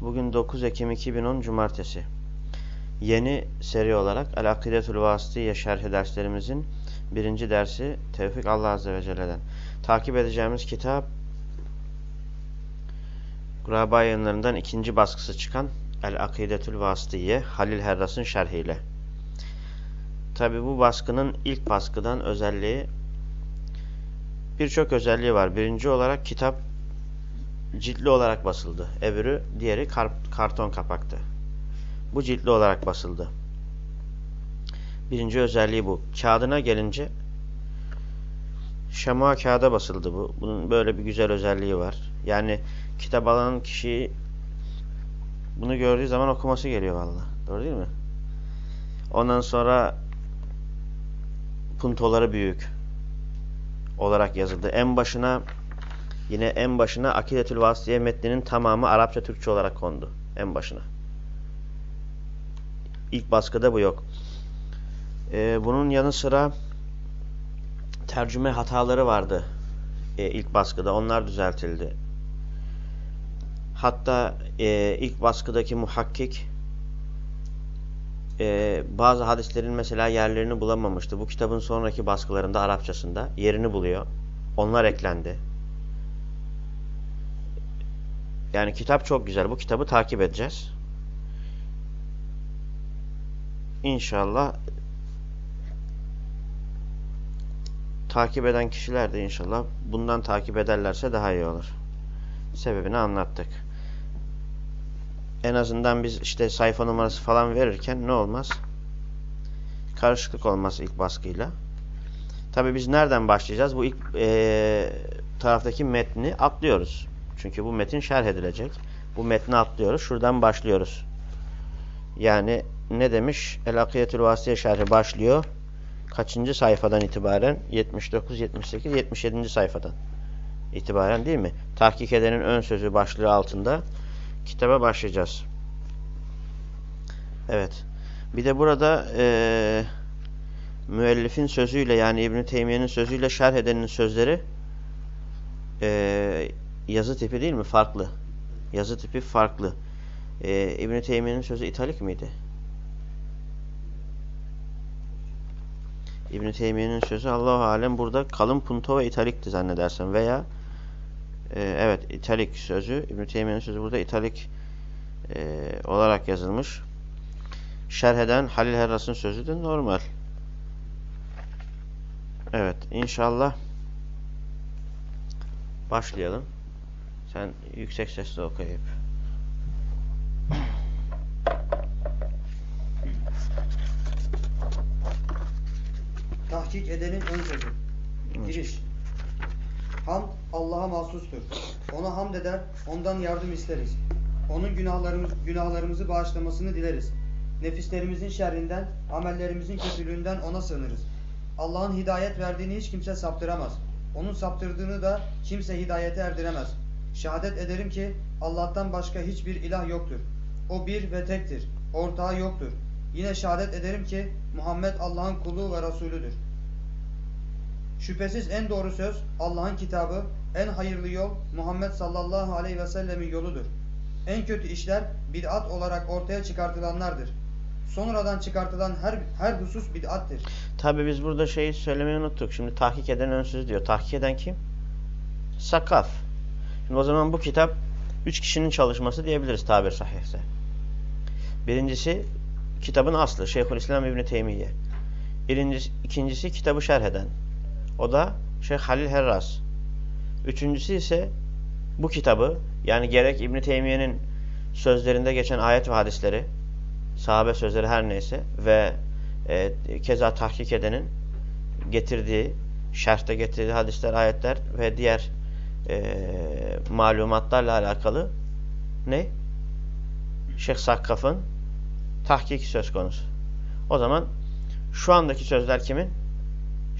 Bugün 9 Ekim 2010 Cumartesi. Yeni seri olarak El-Akidetül Vasıtiye şerhi derslerimizin birinci dersi Tevfik Allah Azze ve Celle'den. Takip edeceğimiz kitap Guraba yayınlarından ikinci baskısı çıkan El-Akidetül Vasıtiye Halil Herras'ın şerhiyle. Tabi bu baskının ilk baskıdan özelliği birçok özelliği var. Birinci olarak kitap ciltli olarak basıldı. Öbürü diğeri kar karton kapaktı. Bu ciltli olarak basıldı. Birinci özelliği bu. Kağıdına gelince şema kağıda basıldı bu. Bunun böyle bir güzel özelliği var. Yani kitap alan kişi bunu gördüğü zaman okuması geliyor valla. Doğru değil mi? Ondan sonra puntoları büyük olarak yazıldı. En başına Yine en başına Akidetül Vasiye metninin tamamı Arapça Türkçe olarak kondu. En başına. İlk baskıda bu yok. Ee, bunun yanı sıra tercüme hataları vardı ee, ilk baskıda. Onlar düzeltildi. Hatta e, ilk baskıdaki muhakkik e, bazı hadislerin mesela yerlerini bulamamıştı. Bu kitabın sonraki baskılarında Arapçasında yerini buluyor. Onlar eklendi. Yani kitap çok güzel. Bu kitabı takip edeceğiz. İnşallah takip eden kişiler de inşallah bundan takip ederlerse daha iyi olur. Sebebini anlattık. En azından biz işte sayfa numarası falan verirken ne olmaz? Karışıklık olmaz ilk baskıyla. Tabi biz nereden başlayacağız? Bu ilk e, taraftaki metni atlıyoruz. Çünkü bu metin şerh edilecek. Bu metni atlıyoruz. Şuradan başlıyoruz. Yani ne demiş? El-Akiyetül Vasiye şerhi başlıyor. Kaçıncı sayfadan itibaren? 79, 78, 77. sayfadan itibaren değil mi? Tahkik edenin ön sözü başlığı altında kitaba başlayacağız. Evet. Bir de burada e, müellifin sözüyle yani İbn-i Teymiye'nin sözüyle şerh edenin sözleri e, yazı tipi değil mi? Farklı. Yazı tipi farklı. Ee, İbn-i Teymiye'nin sözü italik miydi? İbn-i Teymiye'nin sözü Allah-u Alem burada kalın punto ve italikti zannedersem veya e, evet italik sözü İbn-i Teymiye'nin sözü burada italik e, olarak yazılmış. Şerheden Halil Herras'ın sözü de normal. Evet inşallah başlayalım. Sen yüksek sesle okuyup. Tahkik edenin ön sözü. Giriş. Hamd Allah'a mahsustur. Ona hamd eder, ondan yardım isteriz. Onun günahlarımız, günahlarımızı bağışlamasını dileriz. Nefislerimizin şerrinden, amellerimizin kötülüğünden ona sığınırız. Allah'ın hidayet verdiğini hiç kimse saptıramaz. Onun saptırdığını da kimse hidayete erdiremez. Şehadet ederim ki Allah'tan başka hiçbir ilah yoktur. O bir ve tektir. Ortağı yoktur. Yine şehadet ederim ki Muhammed Allah'ın kulu ve Resulüdür. Şüphesiz en doğru söz Allah'ın kitabı, en hayırlı yol Muhammed sallallahu aleyhi ve sellemin yoludur. En kötü işler bid'at olarak ortaya çıkartılanlardır. Sonradan çıkartılan her her husus bid'attir. Tabi biz burada şeyi söylemeyi unuttuk. Şimdi tahkik eden önsüz diyor. Tahkik eden kim? Sakaf. Şimdi o zaman bu kitap üç kişinin çalışması diyebiliriz tabir sahihse. Birincisi kitabın aslı Şeyhülislam İbni Teymiye. Birincisi, ikincisi kitabı şerh eden. O da Şeyh Halil Herras. Üçüncüsü ise bu kitabı yani gerek İbni Teymiye'nin sözlerinde geçen ayet ve hadisleri sahabe sözleri her neyse ve e, keza tahkik edenin getirdiği şerhte getirdiği hadisler, ayetler ve diğer e, malumatlarla alakalı ne? Şeyh Sakkaf'ın tahkiki söz konusu. O zaman şu andaki sözler kimin?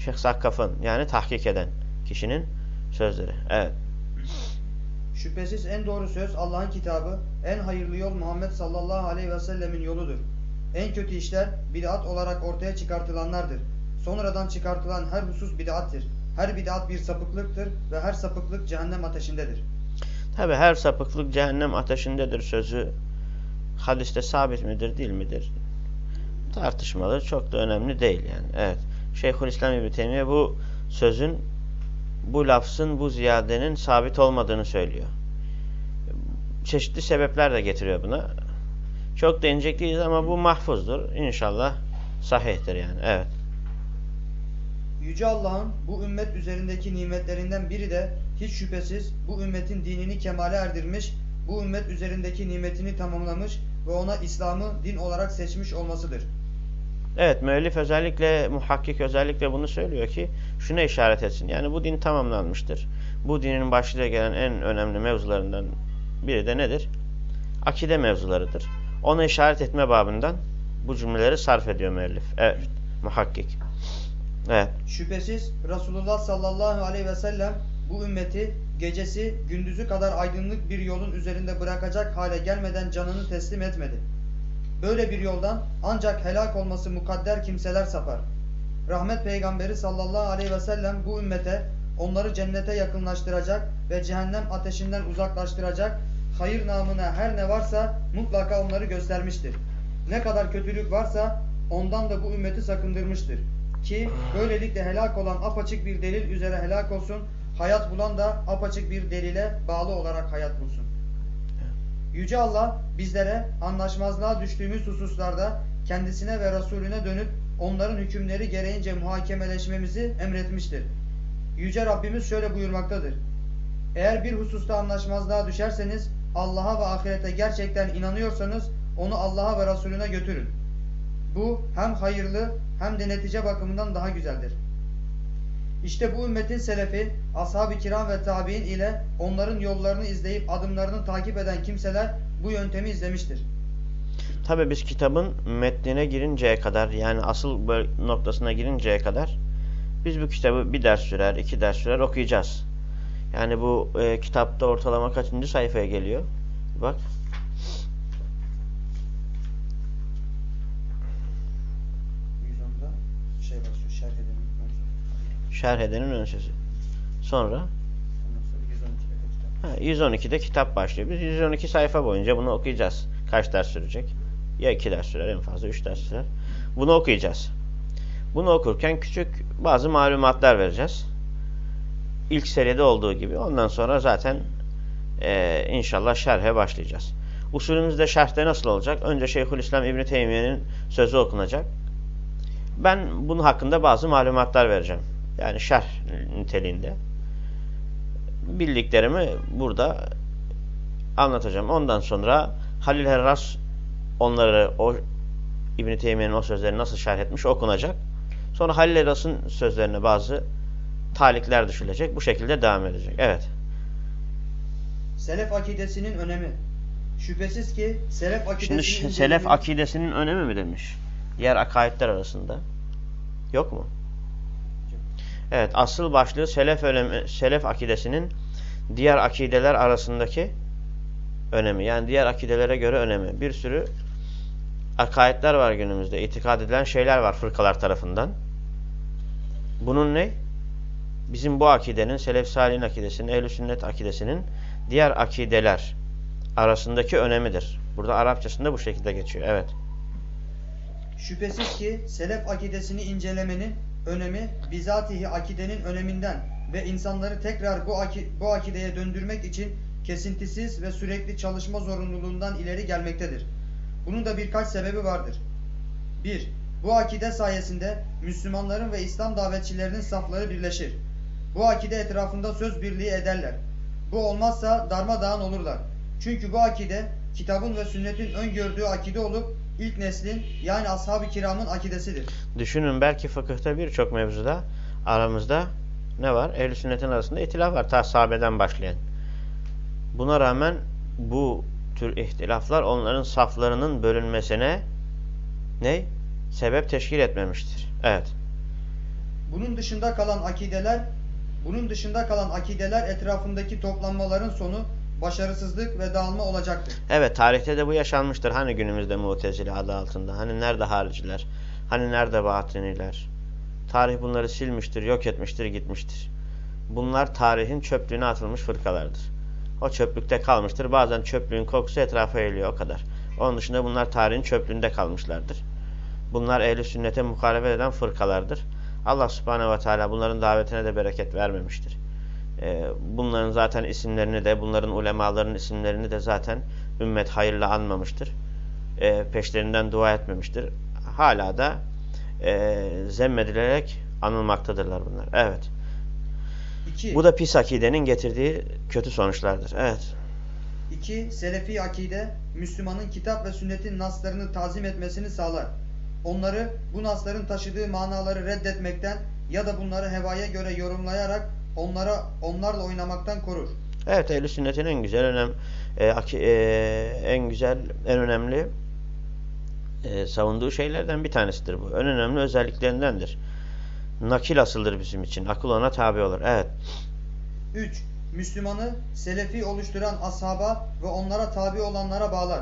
Şeyh Sakkaf'ın yani tahkik eden kişinin sözleri. Evet. Şüphesiz en doğru söz Allah'ın kitabı, en hayırlı yol Muhammed sallallahu aleyhi ve sellemin yoludur. En kötü işler bid'at olarak ortaya çıkartılanlardır. Sonradan çıkartılan her husus bid'attir. Her bid'at bir sapıklıktır ve her sapıklık cehennem ateşindedir. Tabi her sapıklık cehennem ateşindedir sözü hadiste sabit midir değil midir? Tartışmalı çok da önemli değil yani. Evet. Şeyhülislam İbni Teymiye bu sözün bu lafzın bu ziyadenin sabit olmadığını söylüyor. Çeşitli sebepler de getiriyor buna. Çok değinecek değiliz ama bu mahfuzdur. İnşallah sahihtir yani. Evet. Yüce Allah'ın bu ümmet üzerindeki nimetlerinden biri de hiç şüphesiz bu ümmetin dinini kemale erdirmiş, bu ümmet üzerindeki nimetini tamamlamış ve ona İslam'ı din olarak seçmiş olmasıdır. Evet müellif özellikle muhakkik özellikle bunu söylüyor ki şuna işaret etsin. Yani bu din tamamlanmıştır. Bu dinin başlıca gelen en önemli mevzularından biri de nedir? Akide mevzularıdır. Ona işaret etme babından bu cümleleri sarf ediyor müellif. Evet muhakkik. Evet. Şüphesiz Resulullah sallallahu aleyhi ve sellem bu ümmeti gecesi gündüzü kadar aydınlık bir yolun üzerinde bırakacak hale gelmeden canını teslim etmedi. Böyle bir yoldan ancak helak olması mukadder kimseler sapar. Rahmet peygamberi sallallahu aleyhi ve sellem bu ümmete onları cennete yakınlaştıracak ve cehennem ateşinden uzaklaştıracak hayır namına her ne varsa mutlaka onları göstermiştir. Ne kadar kötülük varsa ondan da bu ümmeti sakındırmıştır. Ki böylelikle helak olan apaçık bir delil üzere helak olsun, hayat bulan da apaçık bir delile bağlı olarak hayat bulsun. Yüce Allah bizlere anlaşmazlığa düştüğümüz hususlarda kendisine ve Resulüne dönüp onların hükümleri gereğince muhakemeleşmemizi emretmiştir. Yüce Rabbimiz şöyle buyurmaktadır. Eğer bir hususta anlaşmazlığa düşerseniz Allah'a ve ahirete gerçekten inanıyorsanız onu Allah'a ve Resulüne götürün. Bu hem hayırlı hem de netice bakımından daha güzeldir. İşte bu ümmetin selefi, ashab-ı kiram ve tabi'in ile onların yollarını izleyip adımlarını takip eden kimseler bu yöntemi izlemiştir. Tabi biz kitabın metnine girinceye kadar yani asıl noktasına girinceye kadar biz bu kitabı bir ders sürer, iki ders sürer okuyacağız. Yani bu e, kitapta ortalama kaçıncı sayfaya geliyor? Bak. şey basıyor, şerh edenin ön sözü. Şerh edenin ön sözü. Sonra Ondan sonra 112'de kitap. ha, 112'de kitap başlıyor. Biz 112 sayfa boyunca bunu okuyacağız. Kaç ders sürecek? Ya 2 ders sürer en fazla 3 ders sürer. Bunu okuyacağız. Bunu okurken küçük bazı malumatlar vereceğiz. İlk seride olduğu gibi. Ondan sonra zaten e, inşallah şerhe başlayacağız. Usulümüzde şerhte nasıl olacak? Önce Şeyhülislam İbni Teymiye'nin sözü okunacak. Ben bunun hakkında bazı malumatlar vereceğim. Yani şerh niteliğinde. Bildiklerimi burada anlatacağım. Ondan sonra Halil Herras onları o İbn Teymiye'nin o sözlerini nasıl şerh etmiş okunacak. Sonra Halil Herras'ın sözlerine bazı talikler düşülecek. Bu şekilde devam edecek. Evet. Selef akidesinin önemi. Şüphesiz ki selef akidesinin Şimdi selef incelikleri- akidesinin önemi mi demiş? Diğer akaidler arasında. Yok mu? Evet, asıl başlığı selef önemi, selef akidesinin diğer akideler arasındaki önemi. Yani diğer akidelere göre önemi. Bir sürü akaidler var günümüzde. İtikad edilen şeyler var fırkalar tarafından. Bunun ne? Bizim bu akidenin, selef salihin akidesinin, ehl sünnet akidesinin diğer akideler arasındaki önemidir. Burada Arapçasında bu şekilde geçiyor. Evet. Şüphesiz ki selef akidesini incelemenin önemi bizatihi akidenin öneminden ve insanları tekrar bu, aki, bu akideye döndürmek için kesintisiz ve sürekli çalışma zorunluluğundan ileri gelmektedir. Bunun da birkaç sebebi vardır. 1. Bu akide sayesinde Müslümanların ve İslam davetçilerinin safları birleşir. Bu akide etrafında söz birliği ederler. Bu olmazsa darmadağın olurlar. Çünkü bu akide kitabın ve sünnetin öngördüğü akide olup ilk neslin yani ashab-ı kiramın akidesidir. Düşünün belki fıkıhta birçok mevzuda aramızda ne var? Ehl-i sünnetin arasında itilaf var. Ta sahabeden başlayan. Buna rağmen bu tür ihtilaflar onların saflarının bölünmesine ne? Sebep teşkil etmemiştir. Evet. Bunun dışında kalan akideler bunun dışında kalan akideler etrafındaki toplanmaların sonu başarısızlık ve dağılma olacaktır. Evet tarihte de bu yaşanmıştır. Hani günümüzde mutezile adı altında. Hani nerede hariciler? Hani nerede batiniler? Tarih bunları silmiştir, yok etmiştir, gitmiştir. Bunlar tarihin çöplüğüne atılmış fırkalardır. O çöplükte kalmıştır. Bazen çöplüğün kokusu etrafa eğiliyor o kadar. Onun dışında bunlar tarihin çöplüğünde kalmışlardır. Bunlar ehli sünnete muhalefet eden fırkalardır. Allah subhanehu ve teala bunların davetine de bereket vermemiştir. Ee, bunların zaten isimlerini de, bunların ulemaların isimlerini de zaten ümmet hayırla anmamıştır. Ee, peşlerinden dua etmemiştir. Hala da e, zemmedilerek anılmaktadırlar bunlar. Evet. İki, Bu da pis akidenin getirdiği kötü sonuçlardır. Evet. iki, Selefi akide Müslümanın kitap ve sünnetin naslarını tazim etmesini sağlar. Onları bu nasların taşıdığı manaları reddetmekten ya da bunları hevaya göre yorumlayarak onlara onlarla oynamaktan korur. Evet ehl sünnetin en güzel önem e, e, en güzel en önemli e, savunduğu şeylerden bir tanesidir bu. En önemli özelliklerindendir. Nakil asıldır bizim için. Akıl ona tabi olur. Evet. 3. Müslümanı selefi oluşturan ashaba ve onlara tabi olanlara bağlar.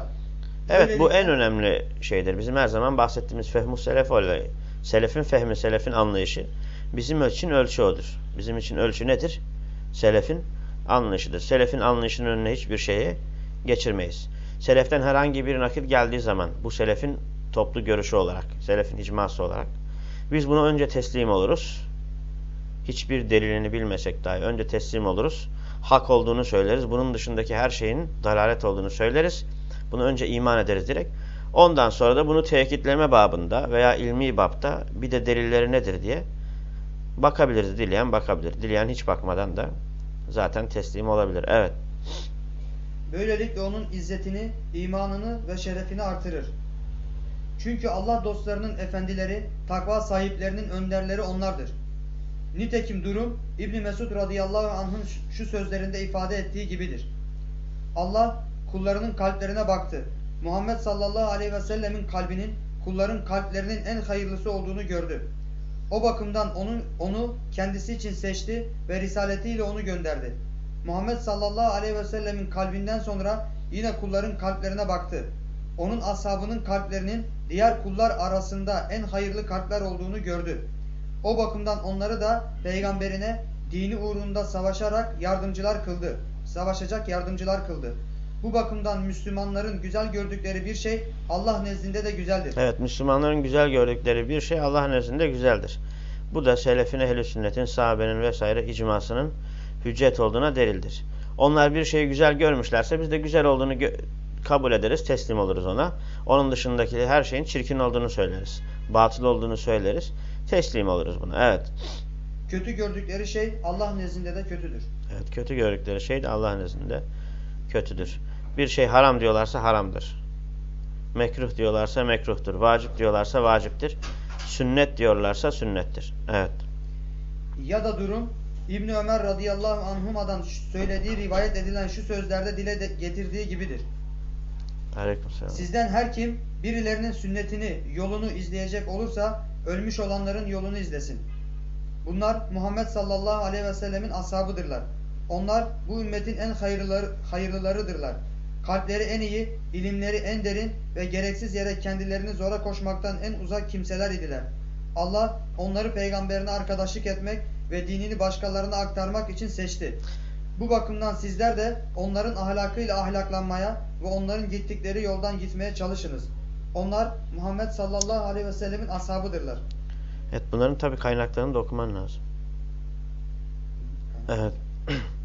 Evet bu Böylelikle- en önemli şeydir. Bizim her zaman bahsettiğimiz fehmus selef olayı. Selefin fehmi, selefin anlayışı. Bizim için ölçü odur. Bizim için ölçü nedir? Selefin anlayışıdır. Selefin anlayışının önüne hiçbir şeyi geçirmeyiz. Seleften herhangi bir nakil geldiği zaman bu selefin toplu görüşü olarak, selefin icması olarak biz buna önce teslim oluruz. Hiçbir delilini bilmesek dahi önce teslim oluruz. Hak olduğunu söyleriz. Bunun dışındaki her şeyin dalalet olduğunu söyleriz. Bunu önce iman ederiz direkt. Ondan sonra da bunu tekitleme babında veya ilmi babda bir de delilleri nedir diye bakabiliriz. Dileyen bakabilir. Dileyen hiç bakmadan da zaten teslim olabilir. Evet. Böylelikle onun izzetini, imanını ve şerefini artırır. Çünkü Allah dostlarının efendileri, takva sahiplerinin önderleri onlardır. Nitekim durum İbn Mesud radıyallahu anh'ın şu sözlerinde ifade ettiği gibidir. Allah kullarının kalplerine baktı. Muhammed sallallahu aleyhi ve sellemin kalbinin kulların kalplerinin en hayırlısı olduğunu gördü. O bakımdan onu, onu kendisi için seçti ve risaletiyle onu gönderdi. Muhammed sallallahu aleyhi ve sellemin kalbinden sonra yine kulların kalplerine baktı. Onun ashabının kalplerinin diğer kullar arasında en hayırlı kalpler olduğunu gördü. O bakımdan onları da peygamberine dini uğrunda savaşarak yardımcılar kıldı. Savaşacak yardımcılar kıldı. Bu bakımdan Müslümanların güzel gördükleri bir şey Allah nezdinde de güzeldir. Evet Müslümanların güzel gördükleri bir şey Allah nezdinde güzeldir. Bu da selefin ehl sünnetin, sahabenin vesaire icmasının hüccet olduğuna delildir. Onlar bir şeyi güzel görmüşlerse biz de güzel olduğunu kabul ederiz, teslim oluruz ona. Onun dışındaki her şeyin çirkin olduğunu söyleriz. Batıl olduğunu söyleriz. Teslim oluruz buna. Evet. Kötü gördükleri şey Allah nezdinde de kötüdür. Evet, kötü gördükleri şey de Allah nezdinde kötüdür. Bir şey haram diyorlarsa haramdır. Mekruh diyorlarsa mekruhtur. Vacip diyorlarsa vaciptir. Sünnet diyorlarsa sünnettir. Evet. Ya da durum İbni Ömer radıyallahu anhuma'dan söylediği rivayet edilen şu sözlerde dile de getirdiği gibidir. Aleykümselam. Sizden her kim birilerinin sünnetini, yolunu izleyecek olursa ölmüş olanların yolunu izlesin. Bunlar Muhammed sallallahu aleyhi ve sellemin ashabıdırlar. Onlar bu ümmetin en hayırlıları, hayırlılarıdırlar. Kalpleri en iyi, ilimleri en derin ve gereksiz yere kendilerini zora koşmaktan en uzak kimseler idiler. Allah onları peygamberine arkadaşlık etmek ve dinini başkalarına aktarmak için seçti. Bu bakımdan sizler de onların ahlakıyla ahlaklanmaya ve onların gittikleri yoldan gitmeye çalışınız. Onlar Muhammed sallallahu aleyhi ve sellemin ashabıdırlar. Evet bunların tabi kaynaklarını da okuman lazım. Evet.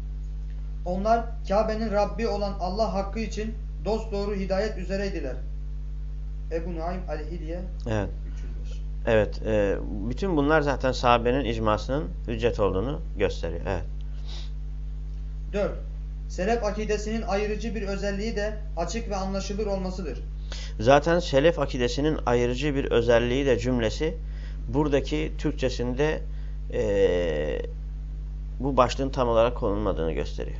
Onlar Kabe'nin Rabbi olan Allah hakkı için dost doğru hidayet üzereydiler. Ebu Nuaym el-Hilye Evet. 305. Evet. E, bütün bunlar zaten sahabenin icmasının hüccet olduğunu gösteriyor. Evet. 4. Selef akidesinin ayırıcı bir özelliği de açık ve anlaşılır olmasıdır. Zaten selef akidesinin ayırıcı bir özelliği de cümlesi buradaki Türkçesinde e, bu başlığın tam olarak konulmadığını gösteriyor.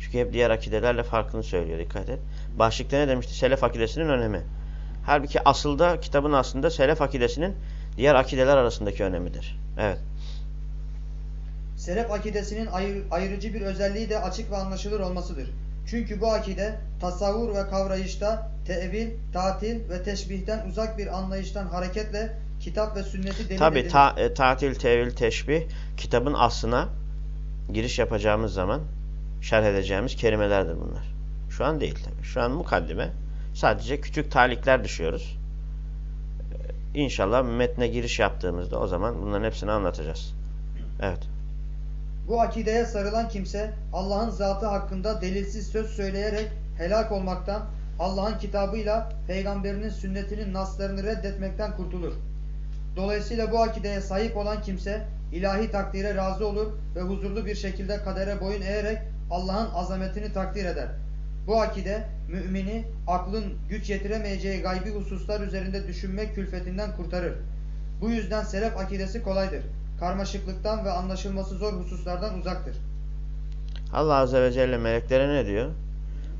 Çünkü hep diğer akidelerle farkını söylüyor dikkat et. Başlıkta ne demişti? Selef akidesinin önemi. Halbuki asılda kitabın aslında selef akidesinin diğer akideler arasındaki önemidir. Evet. Selef akidesinin ayır, ayrıcı bir özelliği de açık ve anlaşılır olmasıdır. Çünkü bu akide tasavvur ve kavrayışta tevil, tatil ve teşbihten uzak bir anlayıştan hareketle kitap ve sünneti delil Tabi ta, e, tatil, tevil, teşbih kitabın aslına giriş yapacağımız zaman şerh edeceğimiz kelimelerdir bunlar. Şu an değil tabi. Şu an mukaddime. Sadece küçük talikler düşüyoruz. Ee, İnşallah metne giriş yaptığımızda o zaman bunların hepsini anlatacağız. Evet. Bu akideye sarılan kimse Allah'ın zatı hakkında delilsiz söz söyleyerek helak olmaktan, Allah'ın kitabıyla peygamberinin sünnetinin naslarını reddetmekten kurtulur. Dolayısıyla bu akideye sahip olan kimse ilahi takdire razı olur ve huzurlu bir şekilde kadere boyun eğerek Allah'ın azametini takdir eder. Bu akide mümini aklın güç yetiremeyeceği gaybi hususlar üzerinde düşünmek külfetinden kurtarır. Bu yüzden selef akidesi kolaydır. Karmaşıklıktan ve anlaşılması zor hususlardan uzaktır. Allah Azze ve Celle meleklere ne diyor?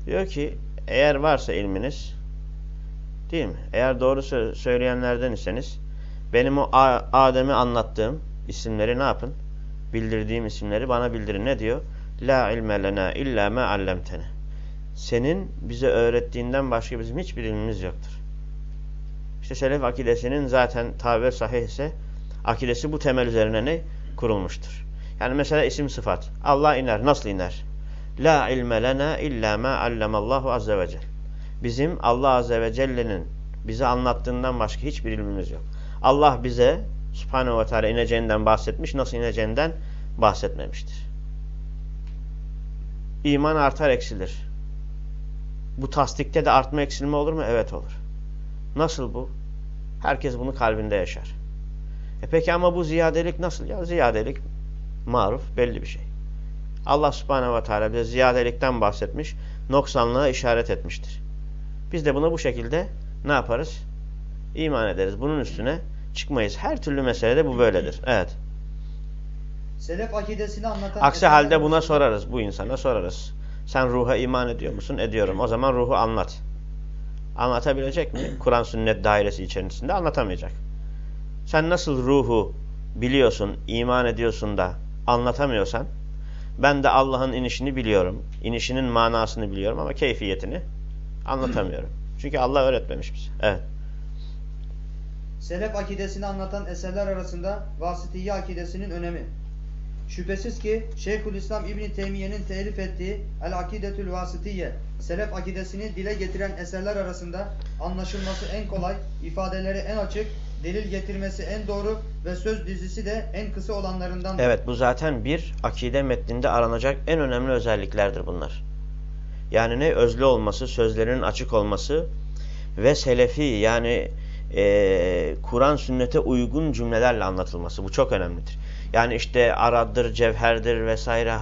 Diyor ki eğer varsa ilminiz değil mi? Eğer doğru sö söyleyenlerden iseniz benim o Adem'i anlattığım isimleri ne yapın? Bildirdiğim isimleri bana bildirin. Ne diyor? La ilme lena illa ma allamtene. Senin bize öğrettiğinden başka bizim hiçbir ilmimiz yoktur. İşte selef akidesinin zaten tabi sahih ise akidesi bu temel üzerine ne? Kurulmuştur. Yani mesela isim sıfat. Allah iner. Nasıl iner? La ilme lena illa ma allamallahu azze ve celle. Bizim Allah azze ve celle'nin bize anlattığından başka hiçbir ilmimiz yok. Allah bize subhanehu ve teala ineceğinden bahsetmiş. Nasıl ineceğinden bahsetmemiştir. İman artar eksilir. Bu tasdikte de artma eksilme olur mu? Evet olur. Nasıl bu? Herkes bunu kalbinde yaşar. E peki ama bu ziyadelik nasıl? Ya ziyadelik maruf belli bir şey. Allah subhanehu ve teala bize ziyadelikten bahsetmiş, noksanlığa işaret etmiştir. Biz de buna bu şekilde ne yaparız? İman ederiz. Bunun üstüne çıkmayız. Her türlü meselede bu böyledir. Evet. Selef akidesini anlatan Aksi halde buna sorarız. Bu insana sorarız. Sen ruha iman ediyor musun? Ediyorum. O zaman ruhu anlat. Anlatabilecek mi? Kur'an sünnet dairesi içerisinde anlatamayacak. Sen nasıl ruhu biliyorsun, iman ediyorsun da anlatamıyorsan ben de Allah'ın inişini biliyorum. inişinin manasını biliyorum ama keyfiyetini anlatamıyorum. Çünkü Allah öğretmemiş bize. Evet. Selef akidesini anlatan eserler arasında Vasitiye akidesinin önemi. Şüphesiz ki Şeyhülislam İbn Teymiye'nin telif ettiği El Akidetül Vasitiye, Selef akidesini dile getiren eserler arasında anlaşılması en kolay, ifadeleri en açık, delil getirmesi en doğru ve söz dizisi de en kısa olanlarındandır. Evet bu zaten bir akide metninde aranacak en önemli özelliklerdir bunlar. Yani ne? Özlü olması, sözlerinin açık olması ve selefi yani e, Kur'an sünnete uygun cümlelerle anlatılması. Bu çok önemlidir. Yani işte araddır, cevherdir vesaire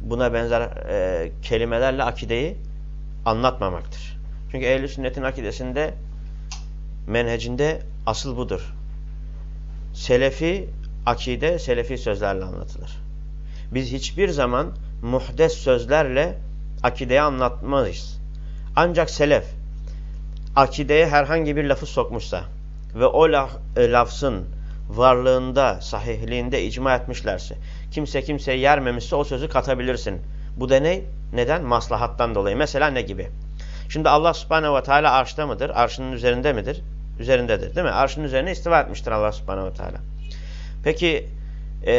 buna benzer e, kelimelerle akideyi anlatmamaktır. Çünkü ehl sünnetin akidesinde menhecinde asıl budur. Selefi akide, selefi sözlerle anlatılır. Biz hiçbir zaman muhdes sözlerle akideyi anlatmayız. Ancak selef akideye herhangi bir lafı sokmuşsa ve o laf, e, lafzın varlığında, sahihliğinde icma etmişlerse, kimse kimseye yermemişse o sözü katabilirsin. Bu da ne? Neden? Maslahattan dolayı. Mesela ne gibi? Şimdi Allah subhanehu ve teala arşta mıdır? Arşının üzerinde midir? Üzerindedir değil mi? Arşın üzerine istiva etmiştir Allah subhanehu ve teala. Peki e,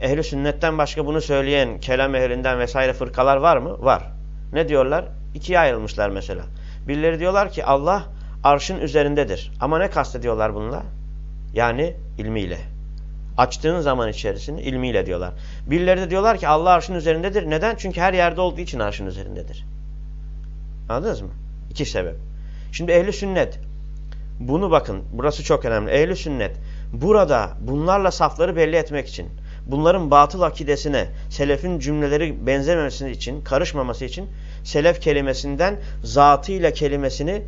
ehli sünnetten başka bunu söyleyen kelam ehlinden vesaire fırkalar var mı? Var. Ne diyorlar? İkiye ayrılmışlar mesela. Birileri diyorlar ki Allah arşın üzerindedir. Ama ne kastediyorlar bununla? Yani ilmiyle. Açtığın zaman içerisini ilmiyle diyorlar. Birileri de diyorlar ki Allah arşın üzerindedir. Neden? Çünkü her yerde olduğu için arşın üzerindedir. Anladınız mı? İki sebep. Şimdi ehli sünnet bunu bakın burası çok önemli. Ehli sünnet burada bunlarla safları belli etmek için bunların batıl akidesine selefin cümleleri benzememesi için karışmaması için selef kelimesinden zatıyla kelimesini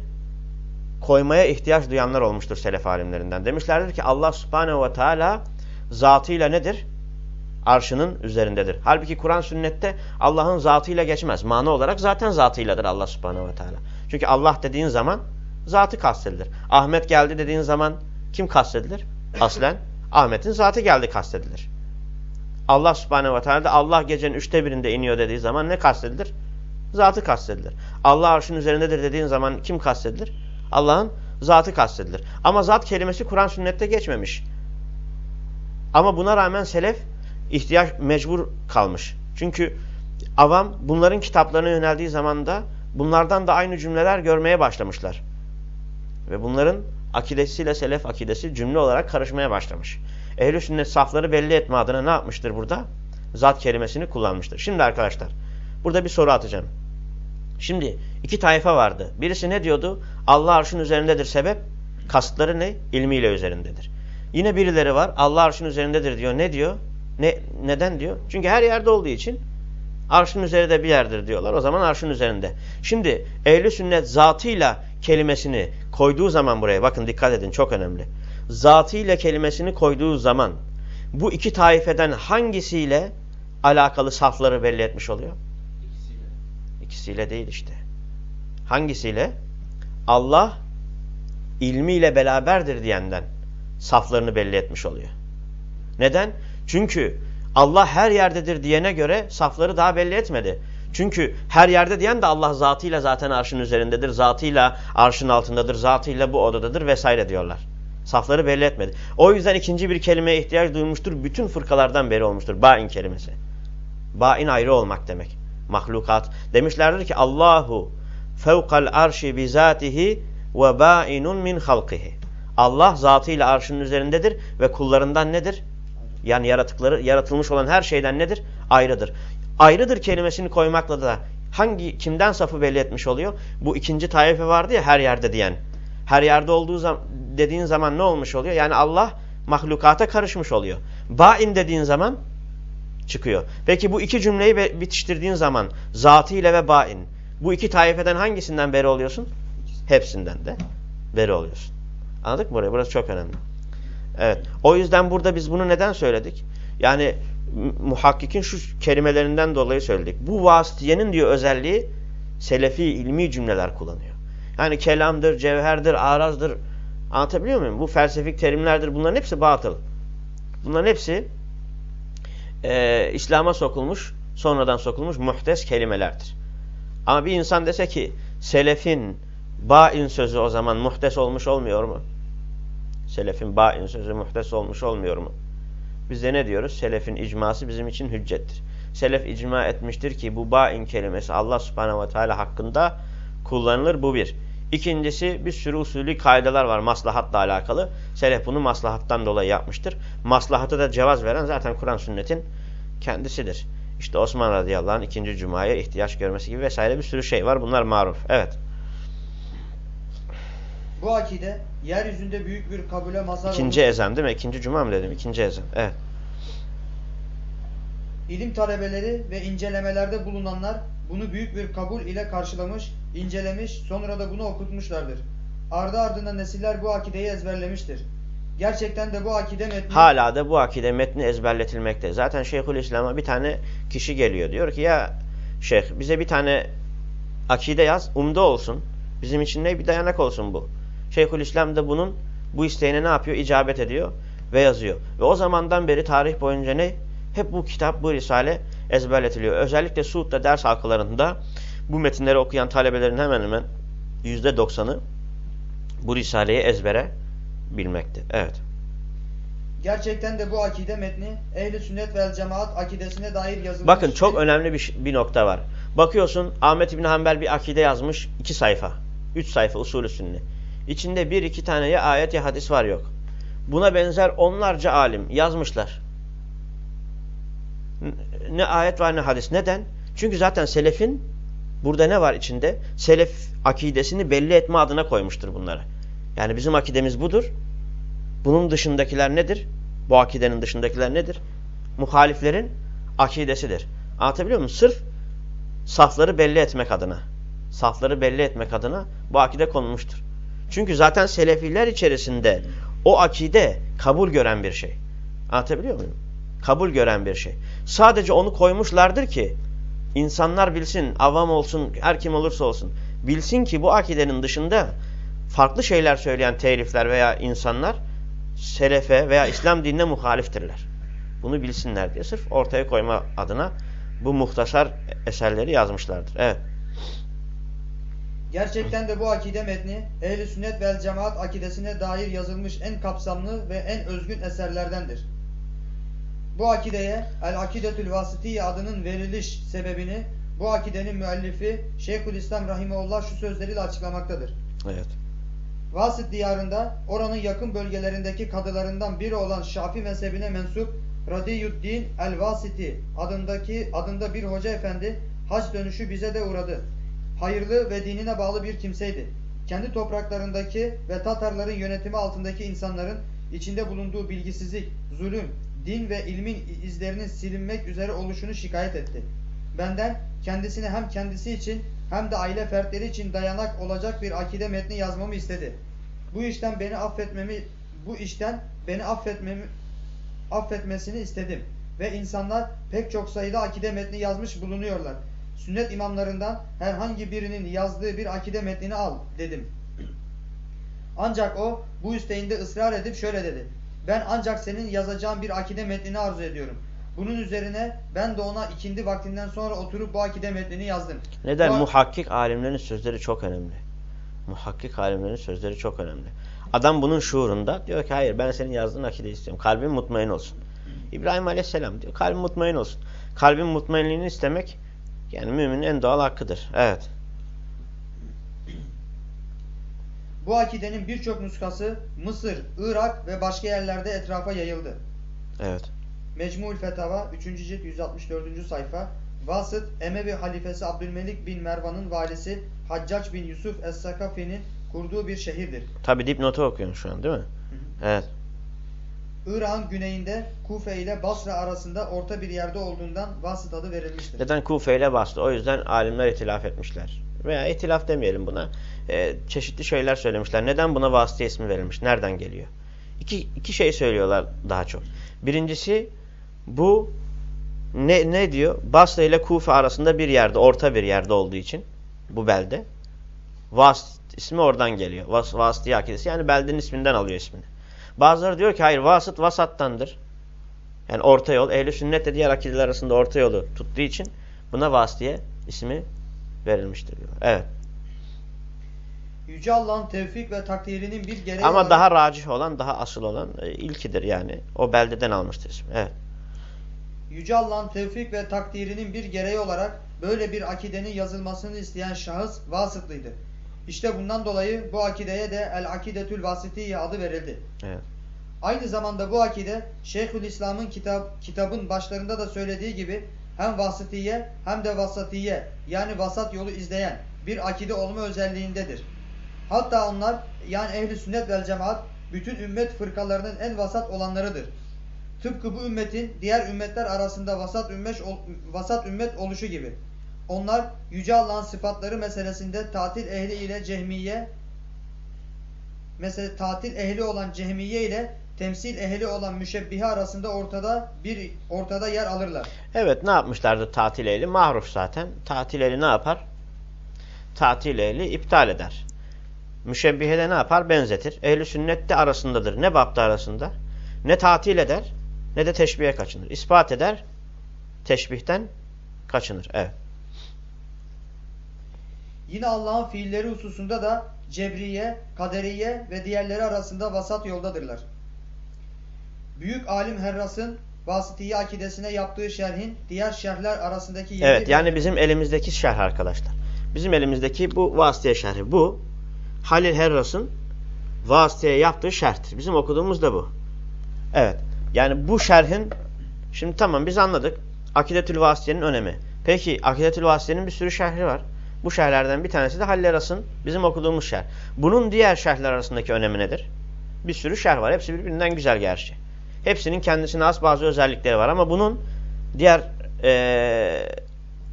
koymaya ihtiyaç duyanlar olmuştur selef alimlerinden. Demişlerdir ki Allah subhanehu ve teala zatıyla nedir? arşının üzerindedir. Halbuki Kur'an sünnette Allah'ın zatıyla geçmez. Mana olarak zaten zatıyladır Allah subhanehu ve teala. Çünkü Allah dediğin zaman zatı kastedilir. Ahmet geldi dediğin zaman kim kastedilir? Aslen Ahmet'in zatı geldi kastedilir. Allah subhanehu ve teala Allah gecenin üçte birinde iniyor dediği zaman ne kastedilir? Zatı kastedilir. Allah arşın üzerindedir dediğin zaman kim kastedilir? Allah'ın zatı kastedilir. Ama zat kelimesi Kur'an sünnette geçmemiş. Ama buna rağmen selef ihtiyaç mecbur kalmış. Çünkü avam bunların kitaplarına yöneldiği zaman da bunlardan da aynı cümleler görmeye başlamışlar. Ve bunların akidesiyle selef akidesi cümle olarak karışmaya başlamış. Ehl-i sünnet safları belli etme adına ne yapmıştır burada? Zat kelimesini kullanmıştır. Şimdi arkadaşlar burada bir soru atacağım. Şimdi iki tayfa vardı. Birisi ne diyordu? Allah arşın üzerindedir sebep. Kastları ne? İlmiyle üzerindedir. Yine birileri var. Allah arşın üzerindedir diyor. Ne diyor? Ne, neden diyor? Çünkü her yerde olduğu için arşın üzerinde bir yerdir diyorlar. O zaman arşın üzerinde. Şimdi ehli sünnet zatıyla kelimesini koyduğu zaman buraya bakın dikkat edin çok önemli. Zatıyla kelimesini koyduğu zaman bu iki taifeden hangisiyle alakalı safları belli etmiş oluyor? İkisiyle. Değil işte. Hangisiyle? Allah ilmiyle beraberdir diyenden saflarını belli etmiş oluyor. Neden? Çünkü Allah her yerdedir diyene göre safları daha belli etmedi. Çünkü her yerde diyen de Allah zatıyla zaten arşın üzerindedir, zatıyla arşın altındadır, zatıyla bu odadadır vesaire diyorlar. Safları belli etmedi. O yüzden ikinci bir kelimeye ihtiyaç duymuştur. Bütün fırkalardan beri olmuştur. Bain kelimesi. Bain ayrı olmak demek. Mahlukat. Demişlerdir ki Allahu fevkal arşi bizatihi ve bainun min halkihi. Allah zatıyla arşının üzerindedir ve kullarından nedir? Yani yaratıkları, yaratılmış olan her şeyden nedir? Ayrıdır. Ayrıdır kelimesini koymakla da hangi kimden safı belli etmiş oluyor? Bu ikinci taife vardı ya her yerde diyen. Her yerde olduğu zaman dediğin zaman ne olmuş oluyor? Yani Allah mahlukata karışmış oluyor. Bain dediğin zaman çıkıyor. Peki bu iki cümleyi bitiştirdiğin zaman zatıyla ve bain. Bu iki taifeden hangisinden beri oluyorsun? Hepsinden de beri oluyorsun. Anladık mı burayı? Burası çok önemli. Evet. O yüzden burada biz bunu neden söyledik? Yani muhakkikin şu kelimelerinden dolayı söyledik. Bu vasıtiyenin diyor özelliği selefi ilmi cümleler kullanıyor. Yani kelamdır, cevherdir, arazdır. Anlatabiliyor muyum? Bu felsefik terimlerdir. Bunların hepsi batıl. Bunların hepsi e, İslam'a sokulmuş, sonradan sokulmuş muhtes kelimelerdir. Ama bir insan dese ki selefin bain sözü o zaman muhtes olmuş olmuyor mu? Selefin bain sözü muhtes olmuş olmuyor mu? Biz de ne diyoruz? Selefin icması bizim için hüccettir. Selef icma etmiştir ki bu bain kelimesi Allah subhanehu ve teala hakkında kullanılır. Bu bir. İkincisi bir sürü usulü kaideler var maslahatla alakalı. Selef bunu maslahattan dolayı yapmıştır. Maslahatı da cevaz veren zaten Kur'an sünnetin kendisidir. İşte Osman radıyallahu anh ikinci cumaya ihtiyaç görmesi gibi vesaire bir sürü şey var. Bunlar maruf. Evet. Bu akide yeryüzünde büyük bir kabule mazhar İkinci olur. ezan değil mi? İkinci cuma mı dedim? İkinci ezan. Evet. İlim talebeleri ve incelemelerde bulunanlar bunu büyük bir kabul ile karşılamış, incelemiş, sonra da bunu okutmuşlardır. Ardı ardına nesiller bu akideyi ezberlemiştir. Gerçekten de bu akide metni... Hala da bu akide metni ezberletilmekte. Zaten Şeyhülislam'a bir tane kişi geliyor. Diyor ki ya şeyh bize bir tane akide yaz, umda olsun. Bizim için ne bir dayanak olsun bu. Şeyhülislam da bunun bu isteğine ne yapıyor? İcabet ediyor ve yazıyor. Ve o zamandan beri tarih boyunca ne? Hep bu kitap, bu risale ezberletiliyor. Özellikle Suud'da ders halkalarında bu metinleri okuyan talebelerin hemen hemen %90'ı bu risaleyi ezbere bilmekte. Evet. Gerçekten de bu akide metni ehli sünnet vel cemaat akidesine dair yazılmış. Bakın çok önemli bir, bir nokta var. Bakıyorsun Ahmet İbni Hanbel bir akide yazmış. iki sayfa. Üç sayfa usulü sünni. İçinde bir iki tane ya ayet ya hadis var yok. Buna benzer onlarca alim yazmışlar. Ne ayet var ne hadis. Neden? Çünkü zaten selefin burada ne var içinde? Selef akidesini belli etme adına koymuştur bunları. Yani bizim akidemiz budur. Bunun dışındakiler nedir? Bu akidenin dışındakiler nedir? Muhaliflerin akidesidir. Anlatabiliyor muyum? Sırf safları belli etmek adına. Safları belli etmek adına bu akide konulmuştur. Çünkü zaten Selefiler içerisinde o akide kabul gören bir şey. Anlatabiliyor muyum? Kabul gören bir şey. Sadece onu koymuşlardır ki insanlar bilsin, avam olsun, her kim olursa olsun. Bilsin ki bu akidenin dışında farklı şeyler söyleyen telifler veya insanlar selefe veya İslam dinine muhaliftirler. Bunu bilsinler diye sırf ortaya koyma adına bu muhtasar eserleri yazmışlardır. Evet. Gerçekten de bu akide metni ehl sünnet vel cemaat akidesine dair yazılmış en kapsamlı ve en özgün eserlerdendir. Bu akideye El Akidetül Vasitiye adının veriliş sebebini bu akidenin müellifi Şeyhülislam Rahimullah şu sözleriyle açıklamaktadır. Evet. Vasit diyarında oranın yakın bölgelerindeki kadılarından biri olan Şafi mezhebine mensup Radiyuddin el-Vasiti adındaki adında bir hoca efendi hac dönüşü bize de uğradı. Hayırlı ve dinine bağlı bir kimseydi. Kendi topraklarındaki ve Tatarların yönetimi altındaki insanların içinde bulunduğu bilgisizlik, zulüm, din ve ilmin izlerinin silinmek üzere oluşunu şikayet etti. Benden kendisine hem kendisi için hem de aile fertleri için dayanak olacak bir akide metni yazmamı istedi. Bu işten beni affetmemi bu işten beni affetmemi affetmesini istedim ve insanlar pek çok sayıda akide metni yazmış bulunuyorlar. Sünnet imamlarından herhangi birinin yazdığı bir akide metnini al dedim. Ancak o bu isteğinde ısrar edip şöyle dedi. Ben ancak senin yazacağın bir akide metnini arzu ediyorum. Bunun üzerine ben de ona ikindi vaktinden sonra oturup bu akide metnini yazdım. Neden? Bu- Muhakkik alimlerin sözleri çok önemli. Muhakkik alimlerin sözleri çok önemli. Adam bunun şuurunda diyor ki hayır ben senin yazdığın akide istiyorum. Kalbim mutmain olsun. İbrahim Aleyhisselam diyor kalbim mutmain olsun. Kalbin mutmainliğini istemek yani müminin en doğal hakkıdır. Evet. Bu akidenin birçok nuskası Mısır, Irak ve başka yerlerde etrafa yayıldı. Evet. Mecmuül Fetava 3. cilt 164. sayfa Vasıt Emevi halifesi Abdülmelik bin Mervan'ın valisi Haccac bin Yusuf Es-Sakafi'nin kurduğu bir şehirdir. Tabi dipnotu okuyorsun şu an değil mi? Evet. Irak'ın güneyinde Kufe ile Basra arasında orta bir yerde olduğundan Vasıt adı verilmiştir. Neden Kufe ile bastı? O yüzden alimler itilaf etmişler. Veya itilaf demeyelim buna. Ee, çeşitli şeyler söylemişler. Neden buna vasıta ismi verilmiş? Nereden geliyor? İki, iki şey söylüyorlar daha çok. Birincisi bu ne, ne diyor? Basra ile Kufe arasında bir yerde, orta bir yerde olduğu için bu belde. Vasit ismi oradan geliyor. Vas, Vasıtiye akidesi. Yani beldenin isminden alıyor ismini. Bazıları diyor ki hayır vasıt vasattandır. Yani orta yol. Ehl-i sünnet de diğer akideler arasında orta yolu tuttuğu için buna vasıtiye ismi verilmiştir diyor. Evet. Yüce Allah'ın tevfik ve takdirinin bir gereği Ama olarak- daha racih olan, daha asıl olan e, ilkidir yani. O beldeden almıştır ismi. Evet. Yüce Allah'ın tevfik ve takdirinin bir gereği olarak böyle bir akidenin yazılmasını isteyen şahıs vasıtlıydı. İşte bundan dolayı bu akideye de El Akidetül Vasitiye adı verildi. Evet. Aynı zamanda bu akide Şeyhülislam'ın kitap, kitabın başlarında da söylediği gibi hem vasıtiye hem de vasatiye yani vasat yolu izleyen bir akide olma özelliğindedir. Hatta onlar yani ehli sünnet vel cemaat bütün ümmet fırkalarının en vasat olanlarıdır. Tıpkı bu ümmetin diğer ümmetler arasında vasat ümmet, vasat ümmet oluşu gibi. Onlar Yüce Allah'ın sıfatları meselesinde tatil ehli ile cehmiye mesela tatil ehli olan cehmiye ile temsil ehli olan müşebbihe arasında ortada bir ortada yer alırlar. Evet ne yapmışlardı tatil ehli? Mahruf zaten. Tatil ehli ne yapar? Tatil ehli iptal eder. Müşebbihede ne yapar? Benzetir. Ehli sünnette arasındadır. Ne bapta arasında? Ne tatil eder ne de teşbihe kaçınır. İspat eder, teşbihten kaçınır. Evet. Yine Allah'ın fiilleri hususunda da Cebriye, Kaderiye ve diğerleri arasında vasat yoldadırlar. Büyük alim Herras'ın Vasitiye akidesine yaptığı şerhin diğer şerhler arasındaki yeri Evet yani bizim elimizdeki şerh arkadaşlar. Bizim elimizdeki bu vasıtaya şerhi. Bu Halil Herras'ın vasıtaya yaptığı şerhtir. Bizim okuduğumuz da bu. Evet. Yani bu şerhin şimdi tamam biz anladık. Akidetül Vasıtiye'nin önemi. Peki Akidetül Vasıtiye'nin bir sürü şerhi var. Bu şerhlerden bir tanesi de Halil Herras'ın bizim okuduğumuz şerh. Bunun diğer şerhler arasındaki önemi nedir? Bir sürü şerh var. Hepsi birbirinden güzel gerçi. Hepsinin kendisine has bazı özellikleri var ama bunun diğer eee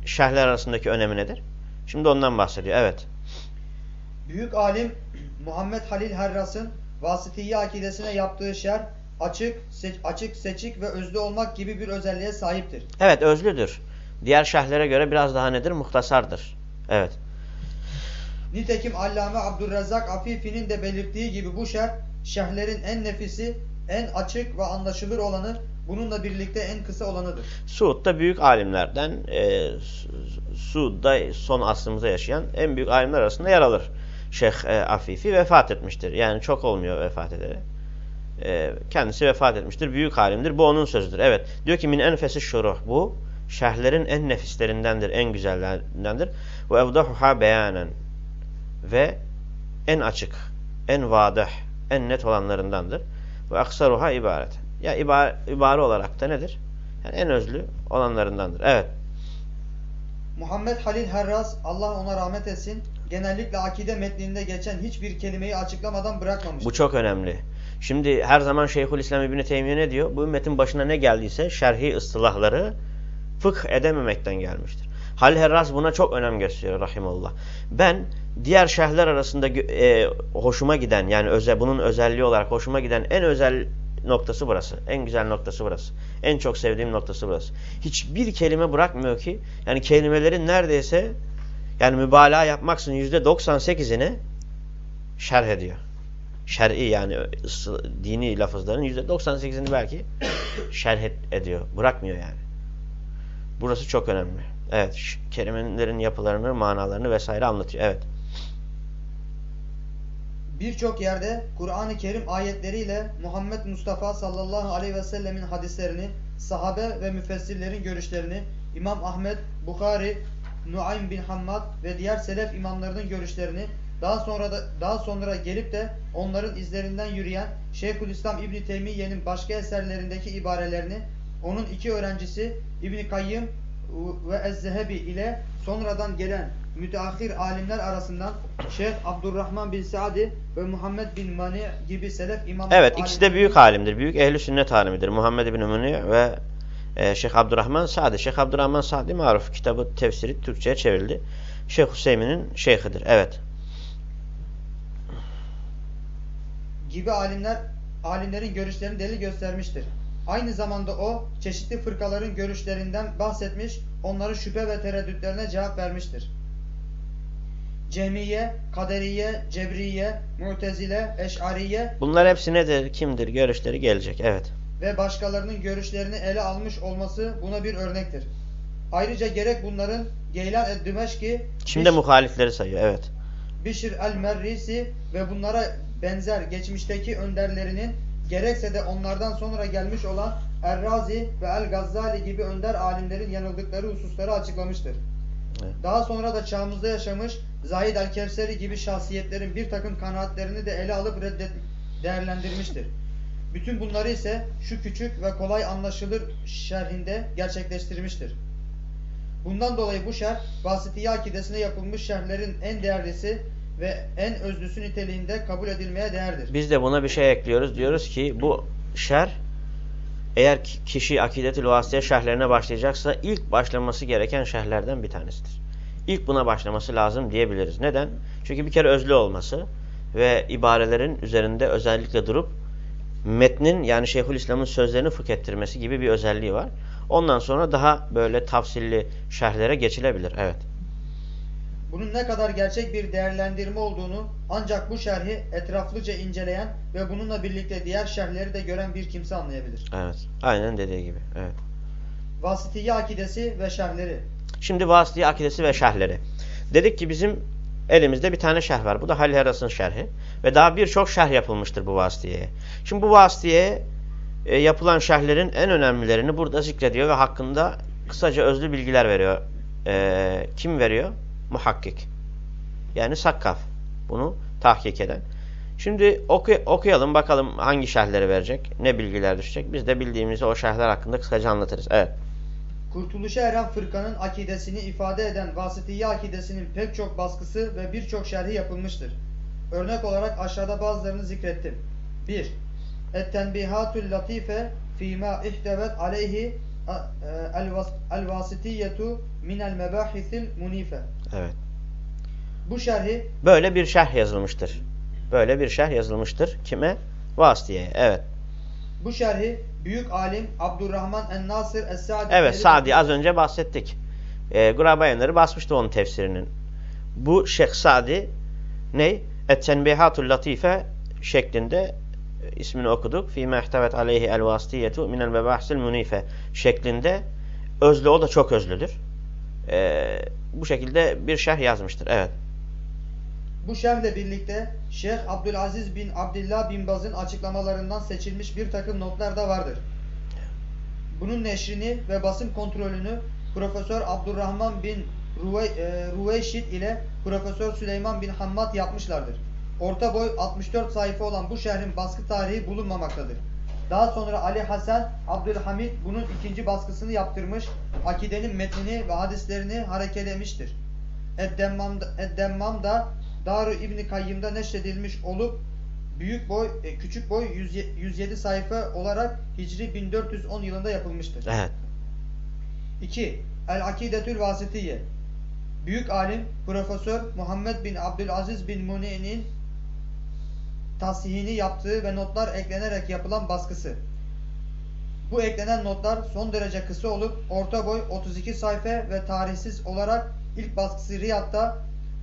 şerhler arasındaki önemi nedir? Şimdi ondan bahsediyor. Evet. Büyük alim Muhammed Halil Herras'ın Vasitiye akidesine yaptığı şerh açık, se açık, seçik ve özlü olmak gibi bir özelliğe sahiptir. Evet özlüdür. Diğer şerhlere göre biraz daha nedir? Muhtasardır. Evet. Nitekim Allame Abdurrezzak Afifi'nin de belirttiği gibi bu şerh, şerhlerin en nefisi, en açık ve anlaşılır olanı, bununla birlikte en kısa olanıdır. Suud'da büyük alimlerden, e, Suud'da son asrımıza yaşayan en büyük alimler arasında yer alır. Şeyh e, Afifi vefat etmiştir. Yani çok olmuyor vefat ederi. E, kendisi vefat etmiştir. Büyük alimdir. Bu onun sözüdür. Evet. Diyor ki min enfesi şuruh. Bu şerhlerin en nefislerindendir, en güzellerindendir. Ve evdahuha beyanen. Ve en açık, en vadah, en net olanlarındandır. Ve aksaruha ibaret. Ya ibare, ibare olarak da nedir? Yani en özlü olanlarındandır. Evet. Muhammed Halil Herraz, Allah ona rahmet etsin, genellikle akide metninde geçen hiçbir kelimeyi açıklamadan bırakmamıştır. Bu çok önemli. Şimdi her zaman Şeyhülislam İbni Teymiye ne diyor? Bu ümmetin başına ne geldiyse şerhi ıstılahları fıkh edememekten gelmiştir. Halil Herraz buna çok önem gösteriyor rahimullah. Ben diğer şerhler arasında e, hoşuma giden yani özel, bunun özelliği olarak hoşuma giden en özel noktası burası. En güzel noktası burası. En çok sevdiğim noktası burası. Hiçbir kelime bırakmıyor ki yani kelimelerin neredeyse yani mübalağa yapmaksın yüzde 98'ini şerh ediyor. Şer'i yani dini lafızların yüzde 98'ini belki şerh ediyor. Bırakmıyor yani. Burası çok önemli. Evet. Kelimelerin yapılarını, manalarını vesaire anlatıyor. Evet. Birçok yerde Kur'an-ı Kerim ayetleriyle Muhammed Mustafa sallallahu aleyhi ve sellemin hadislerini, sahabe ve müfessirlerin görüşlerini, İmam Ahmet, Bukhari, Nuaym bin Hammad ve diğer selef imamlarının görüşlerini daha sonra da daha sonra gelip de onların izlerinden yürüyen Şeyhülislam İbn Teymiye'nin başka eserlerindeki ibarelerini onun iki öğrencisi İbn Kayyım ve Ez-Zehebi ile sonradan gelen müteahhir alimler arasından Şeyh Abdurrahman bin Sa'di ve Muhammed bin Mani gibi selef imam Evet ikisi de büyük alimdir. Büyük ehli sünnet alimidir. Muhammed bin Mani ve e, Şeyh Abdurrahman Sa'di. Şeyh Abdurrahman Sa'di maruf kitabı tefsiri Türkçe'ye çevrildi. Şeyh Hüseyin'in şeyhidir. Evet. Gibi alimler alimlerin görüşlerini delil göstermiştir. Aynı zamanda o çeşitli fırkaların görüşlerinden bahsetmiş, onları şüphe ve tereddütlerine cevap vermiştir. Cemiye, Kaderiye, Cebriye, Mu'tezile, Eş'ariye Bunlar hepsi nedir, kimdir, görüşleri gelecek. Evet. Ve başkalarının görüşlerini ele almış olması buna bir örnektir. Ayrıca gerek bunların Geylan Eddümeşki Şimdi muhalifleri sayıyor, evet. Bişir el-Merrisi ve bunlara benzer geçmişteki önderlerinin gerekse de onlardan sonra gelmiş olan Errazi ve El-Gazzali gibi önder alimlerin yanıldıkları hususları açıklamıştır. Evet. Daha sonra da çağımızda yaşamış Zahid el-Kevseri gibi şahsiyetlerin bir takım kanaatlerini de ele alıp reddet değerlendirmiştir. Bütün bunları ise şu küçük ve kolay anlaşılır şerhinde gerçekleştirmiştir. Bundan dolayı bu şerh Vasitiye akidesine yapılmış şerhlerin en değerlisi ve en özlüsü niteliğinde kabul edilmeye değerdir. Biz de buna bir şey ekliyoruz. Diyoruz ki bu şer eğer kişi akidetül vasıtiye şerhlerine başlayacaksa ilk başlaması gereken şerhlerden bir tanesidir. İlk buna başlaması lazım diyebiliriz. Neden? Çünkü bir kere özlü olması ve ibarelerin üzerinde özellikle durup metnin yani Şeyhülislam'ın sözlerini fıkh ettirmesi gibi bir özelliği var. Ondan sonra daha böyle tafsilli şerhlere geçilebilir. Evet bunun ne kadar gerçek bir değerlendirme olduğunu ancak bu şerhi etraflıca inceleyen ve bununla birlikte diğer şerhleri de gören bir kimse anlayabilir. Evet. Aynen dediği gibi. Evet. Vasitiye akidesi ve şerhleri. Şimdi vasitiye akidesi ve şerhleri. Dedik ki bizim elimizde bir tane şerh var. Bu da Halil Heras'ın şerhi. Ve daha birçok şerh yapılmıştır bu vasitiyeye. Şimdi bu vasitiyeye e, yapılan şerhlerin en önemlilerini burada zikrediyor ve hakkında kısaca özlü bilgiler veriyor. E, kim veriyor? Muhakkik. Yani sakkaf. Bunu tahkik eden. Şimdi oku okuyalım bakalım hangi şerhleri verecek, ne bilgiler düşecek. Biz de bildiğimizi o şerhler hakkında kısaca anlatırız. Evet. Kurtuluşa eren fırkanın akidesini ifade eden Vasitiye akidesinin pek çok baskısı ve birçok şerhi yapılmıştır. Örnek olarak aşağıda bazılarını zikrettim. 1. Et-tenbihatul latife fîmâ ihtevet aleyhi el-vasitiyetu minel mebahisil munife. Evet. Bu şerhi böyle bir şerh yazılmıştır. Böyle bir şerh yazılmıştır. Kime? Vasitiye'ye. Evet. Bu şerhi büyük alim Abdurrahman en-Nasır Es-Sa'di Evet Sa'di az önce bahsettik. E, Gurabayanları basmıştı onun tefsirinin. Bu Şeyh Sa'di ne? Et-Tenbihatul Latife şeklinde e, ismini okuduk. Fîmâ ihtavet aleyhi el-vasitiyetu minel mebahsil munife şeklinde özlü o da çok özlüdür. E, bu şekilde bir şerh yazmıştır. Evet. Bu şerhle birlikte Şeyh Abdülaziz bin Abdullah bin Baz'ın açıklamalarından seçilmiş bir takım notlar da vardır. Bunun neşrini ve basım kontrolünü Profesör Abdurrahman bin Ruve, e, Ruveyşit ile Profesör Süleyman bin Hammad yapmışlardır. Orta boy 64 sayfa olan bu şerhin baskı tarihi bulunmamaktadır. Daha sonra Ali Hasan Abdülhamid bunun ikinci baskısını yaptırmış, akidenin metnini ve hadislerini harekelemiştir. Eddemmam da Daru İbni Kayyım'da neşredilmiş olup büyük boy, e, küçük boy 107 sayfa olarak Hicri 1410 yılında yapılmıştır. Evet. 2. El-Akidetül Vasitiye Büyük alim Profesör Muhammed bin Abdülaziz bin Muni'nin tasihini yaptığı ve notlar eklenerek yapılan baskısı. Bu eklenen notlar son derece kısa olup orta boy 32 sayfa ve tarihsiz olarak ilk baskısı Riyad'da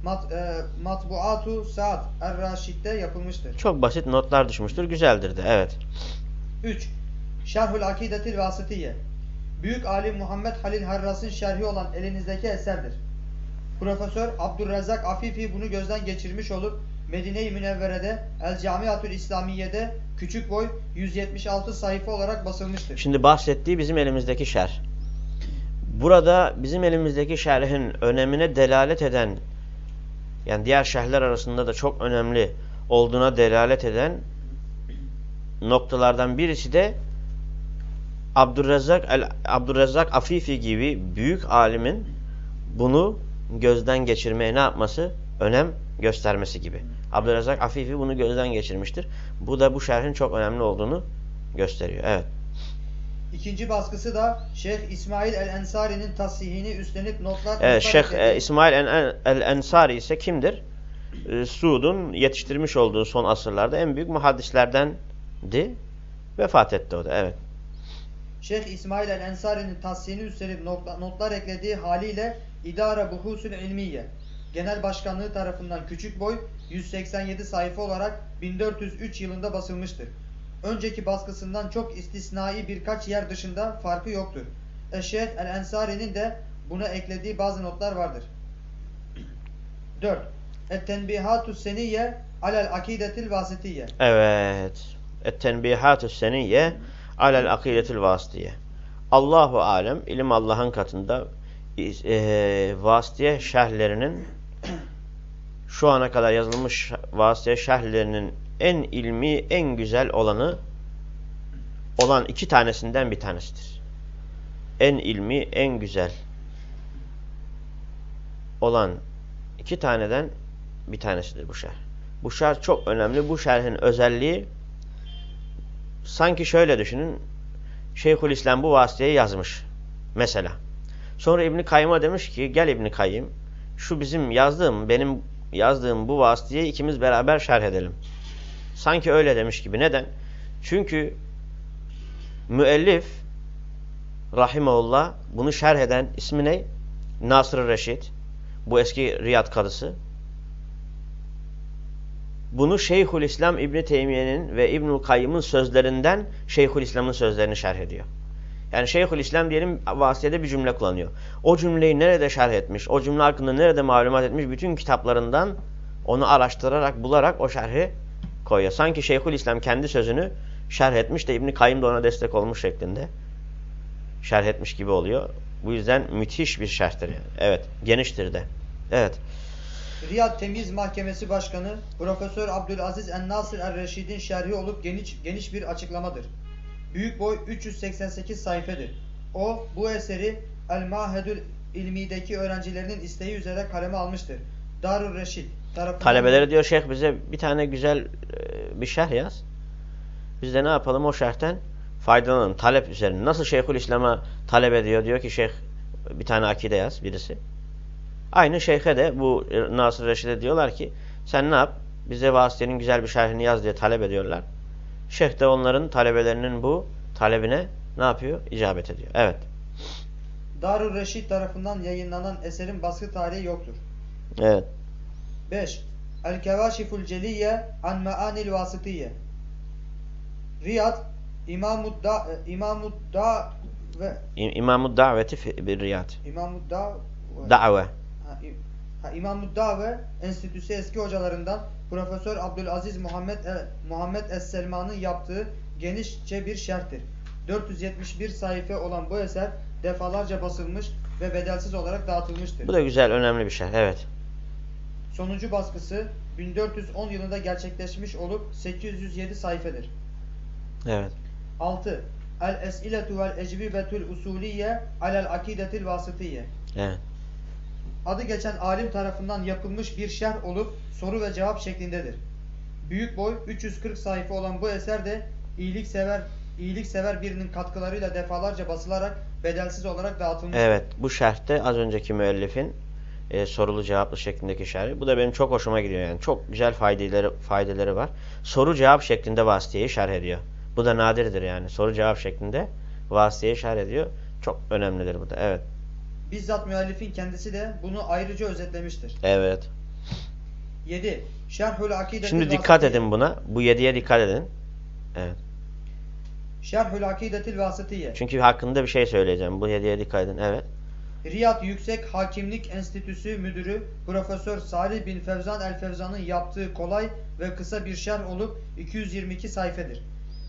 Mat, e, Matbuatu Saad Er-Raşid'de yapılmıştır. Çok basit notlar düşmüştür. Güzeldir de. Evet. 3. Şerhül Akidetil Vasitiye Büyük alim Muhammed Halil Harras'ın şerhi olan elinizdeki eserdir. Profesör Abdurrezzak Afifi bunu gözden geçirmiş olup Medine-i Münevvere'de El Camiatül İslamiye'de küçük boy 176 sayfa olarak basılmıştır. Şimdi bahsettiği bizim elimizdeki şerh. Burada bizim elimizdeki şerhin önemine delalet eden yani diğer şerhler arasında da çok önemli olduğuna delalet eden noktalardan birisi de Abdurrezzak, El, Abdurrezzak Afifi gibi büyük alimin bunu gözden geçirmeye ne yapması? Önem göstermesi gibi. Abdurrezzak Afifi bunu gözden geçirmiştir. Bu da bu şerhin çok önemli olduğunu gösteriyor. Evet. İkinci baskısı da Şeyh İsmail el-Ensari'nin tasihini üstlenip notlar... Evet, Şeyh e, İsmail el-Ensari ise kimdir? E, Suud'un yetiştirmiş olduğu son asırlarda en büyük muhaddislerdendi. Vefat etti o da. Evet. Şeyh İsmail el-Ensari'nin tasihini üstlenip notlar eklediği haliyle İdare Buhusül İlmiye Genel Başkanlığı tarafından küçük boy 187 sayfa olarak 1403 yılında basılmıştır. Önceki baskısından çok istisnai birkaç yer dışında farkı yoktur. Eşeğh el-Ensari'nin de buna eklediği bazı notlar vardır. 4. Et-tenbihatü seniyye alel akidetil vasitiye. Evet. Et-tenbihatü seniyye alel akidetil vasitiye. Allahu alem, ilim Allah'ın katında e, vasıtiye şerhlerinin şu ana kadar yazılmış vasıtiye şerhlerinin en ilmi, en güzel olanı olan iki tanesinden bir tanesidir. En ilmi, en güzel olan iki taneden bir tanesidir bu şerh. Bu şerh çok önemli. Bu şerhin özelliği sanki şöyle düşünün. Şeyhülislam bu vasıtayı yazmış. Mesela. Sonra İbni Kayyım'a demiş ki gel İbni Kayyım şu bizim yazdığım benim yazdığım bu vasıtayı ikimiz beraber şerh edelim. Sanki öyle demiş gibi. Neden? Çünkü müellif Rahimullah bunu şerh eden ismi ne? Nasır Reşit. Bu eski Riyad kadısı. Bunu Şeyhülislam İbni Teymiye'nin ve İbnül Kayyım'ın sözlerinden Şeyhülislam'ın sözlerini şerh ediyor. Yani Şeyhülislam diyelim vasiyede bir cümle kullanıyor. O cümleyi nerede şerh etmiş, o cümle hakkında nerede malumat etmiş bütün kitaplarından onu araştırarak, bularak o şerhi koyuyor. Sanki Şeyhülislam kendi sözünü şerh etmiş de İbn Kayyım da ona destek olmuş şeklinde şerh etmiş gibi oluyor. Bu yüzden müthiş bir şerhtir yani. Evet, geniştir de. Evet. Riyad Temiz Mahkemesi Başkanı Profesör Abdülaziz En-Nasır Er-Reşid'in şerhi olup geniş, geniş bir açıklamadır. Büyük boy 388 sayfedir. O bu eseri El-Mahedül İlmi'deki öğrencilerinin isteği üzere kaleme almıştır. Reşid tarafından... Talebeleri diyor şeyh bize bir tane güzel e, bir şerh yaz. Biz de ne yapalım o şerhten faydalanalım. Talep üzerine. Nasıl Şeyhül İslam'a talep ediyor? Diyor ki şeyh bir tane akide yaz birisi. Aynı şeyhe de bu Nasır Reşid'e diyorlar ki sen ne yap? Bize vasıtenin güzel bir şerhini yaz diye talep ediyorlar. Şeyh de onların talebelerinin bu talebine ne yapıyor? İcabet ediyor. Evet. Darül Reşid tarafından yayınlanan eserin baskı tarihi yoktur. Evet. 5. El-Kevaşiful Celiye an Me'anil Vasıtiye Riyad İmamudda İmamudda ve İ- İmam-ı daveti fi- bir riyad. İmamudda Da've. Ha, İ- ha, İmamudda ve Enstitüsü eski hocalarından Profesör Abdülaziz Muhammed e, Muhammed Es-Selman'ın yaptığı genişçe bir şerhtir. 471 sayfa olan bu eser defalarca basılmış ve bedelsiz olarak dağıtılmıştır. Bu da güzel, önemli bir şey. Evet. Sonuncu baskısı 1410 yılında gerçekleşmiş olup 807 sayfedir. Evet. 6. El-Es'iletu vel Ecvibetul Usuliye alel Akidetil Vasıtiye Evet. Adı geçen alim tarafından yapılmış bir şerh olup soru ve cevap şeklindedir. Büyük boy 340 sayfa olan bu eser de iyiliksever iyiliksever birinin katkılarıyla defalarca basılarak bedelsiz olarak dağıtılmıştır. Evet. Bu şerhte az önceki müellifin e, sorulu cevaplı şeklindeki şerhi. Bu da benim çok hoşuma gidiyor yani. Çok güzel faydaları, faydaları var. Soru cevap şeklinde vasıtiyeyi şerh ediyor. Bu da nadirdir yani. Soru cevap şeklinde vasıtiyeyi şerh ediyor. Çok önemlidir bu da. Evet. Bizzat müellifin kendisi de bunu ayrıca özetlemiştir. Evet. 7. Şerhül Akidetil Şimdi dikkat edin buna. Bu yediye dikkat edin. Evet. Şerhül Akidetil Vasıtiye Çünkü hakkında bir şey söyleyeceğim. Bu yediye dikkat edin. Evet. Riyad Yüksek Hakimlik Enstitüsü Müdürü Profesör Salih bin Fevzan El Fevzan'ın yaptığı kolay ve kısa bir şerh olup 222 sayfedir.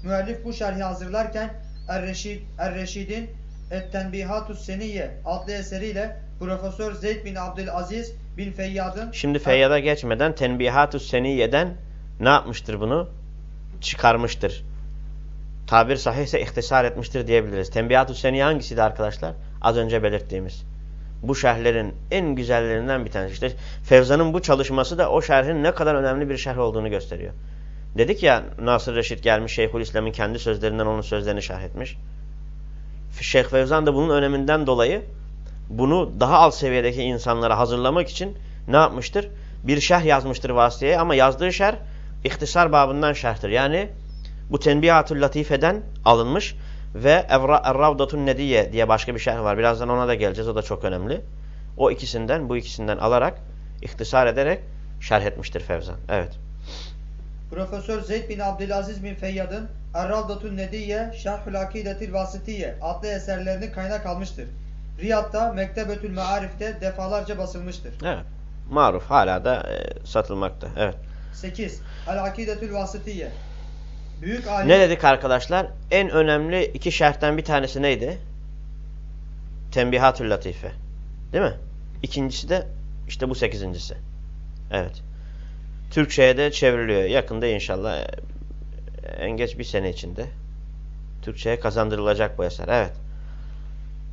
Müellif bu şerhi hazırlarken Er-Reşid, Er-Reşid'in Et-Tenbihatus Seniyye adlı eseriyle Profesör Zeyd bin Abdülaziz bin Feyyad'ın Şimdi Feyyad'a geçmeden Tenbihatü Seniyye'den ne yapmıştır bunu? Çıkarmıştır. Tabir sahihse ihtisar etmiştir diyebiliriz. Tenbihatü Seniyye hangisiydi arkadaşlar? Az önce belirttiğimiz. Bu şerhlerin en güzellerinden bir tanesi. İşte Fevza'nın bu çalışması da o şerhin ne kadar önemli bir şerh olduğunu gösteriyor. Dedik ya Nasır Reşit gelmiş Şeyhülislam'ın kendi sözlerinden onun sözlerini şerh etmiş. Şeyh Fevzan da bunun öneminden dolayı bunu daha alt seviyedeki insanlara hazırlamak için ne yapmıştır? Bir şerh yazmıştır vasıtaya ama yazdığı şerh ihtisar babından şerhtir. Yani bu Tenbihatül Latife'den alınmış ve Er-Ravdatun Nediye diye başka bir şerh var. Birazdan ona da geleceğiz. O da çok önemli. O ikisinden, bu ikisinden alarak, ihtisar ederek şerh etmiştir Fevzan. Evet. Profesör Zeyd bin Abdülaziz bin Feyyad'ın Er-Ravdatun Nediye Şerhül Akidetil Vasıtiye adlı eserlerini kaynak almıştır. Riyad'da Mektebetül Mearif'te defalarca basılmıştır. Evet. Maruf hala da e, satılmakta. Evet. 8. El-Akidetül Vasıtiye Büyük alim Ne dedik arkadaşlar? En önemli iki şerhten bir tanesi neydi? Tembihatül Latife. Değil mi? İkincisi de işte bu sekizincisi. Evet. Türkçe'ye de çevriliyor. Yakında inşallah e, en geç bir sene içinde Türkçe'ye kazandırılacak bu eser. Evet.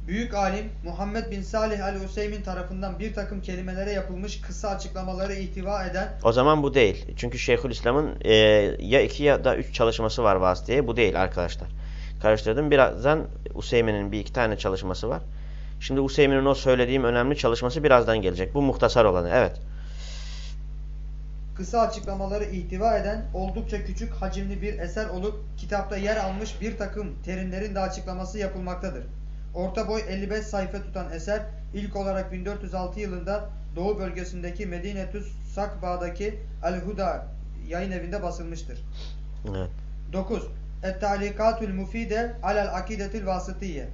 Büyük alim Muhammed bin Salih el-Hüseymin tarafından bir takım kelimelere yapılmış kısa açıklamaları ihtiva eden O zaman bu değil. Çünkü Şeyhülislam'ın e, ya iki ya da üç çalışması var vasıtaya. Bu değil arkadaşlar. Karıştırdım. Birazdan Useymin'in bir iki tane çalışması var. Şimdi Useymin'in o söylediğim önemli çalışması birazdan gelecek. Bu muhtasar olanı. Evet. Kısa açıklamaları ihtiva eden oldukça küçük hacimli bir eser olup kitapta yer almış bir takım terimlerin de açıklaması yapılmaktadır. Orta boy 55 sayfa tutan eser ilk olarak 1406 yılında Doğu bölgesindeki Medinetüs Sakba'daki El-Huda yayın evinde basılmıştır. Evet. 9. Et-Talikatül Mufide alel Akidetil Vasıtiye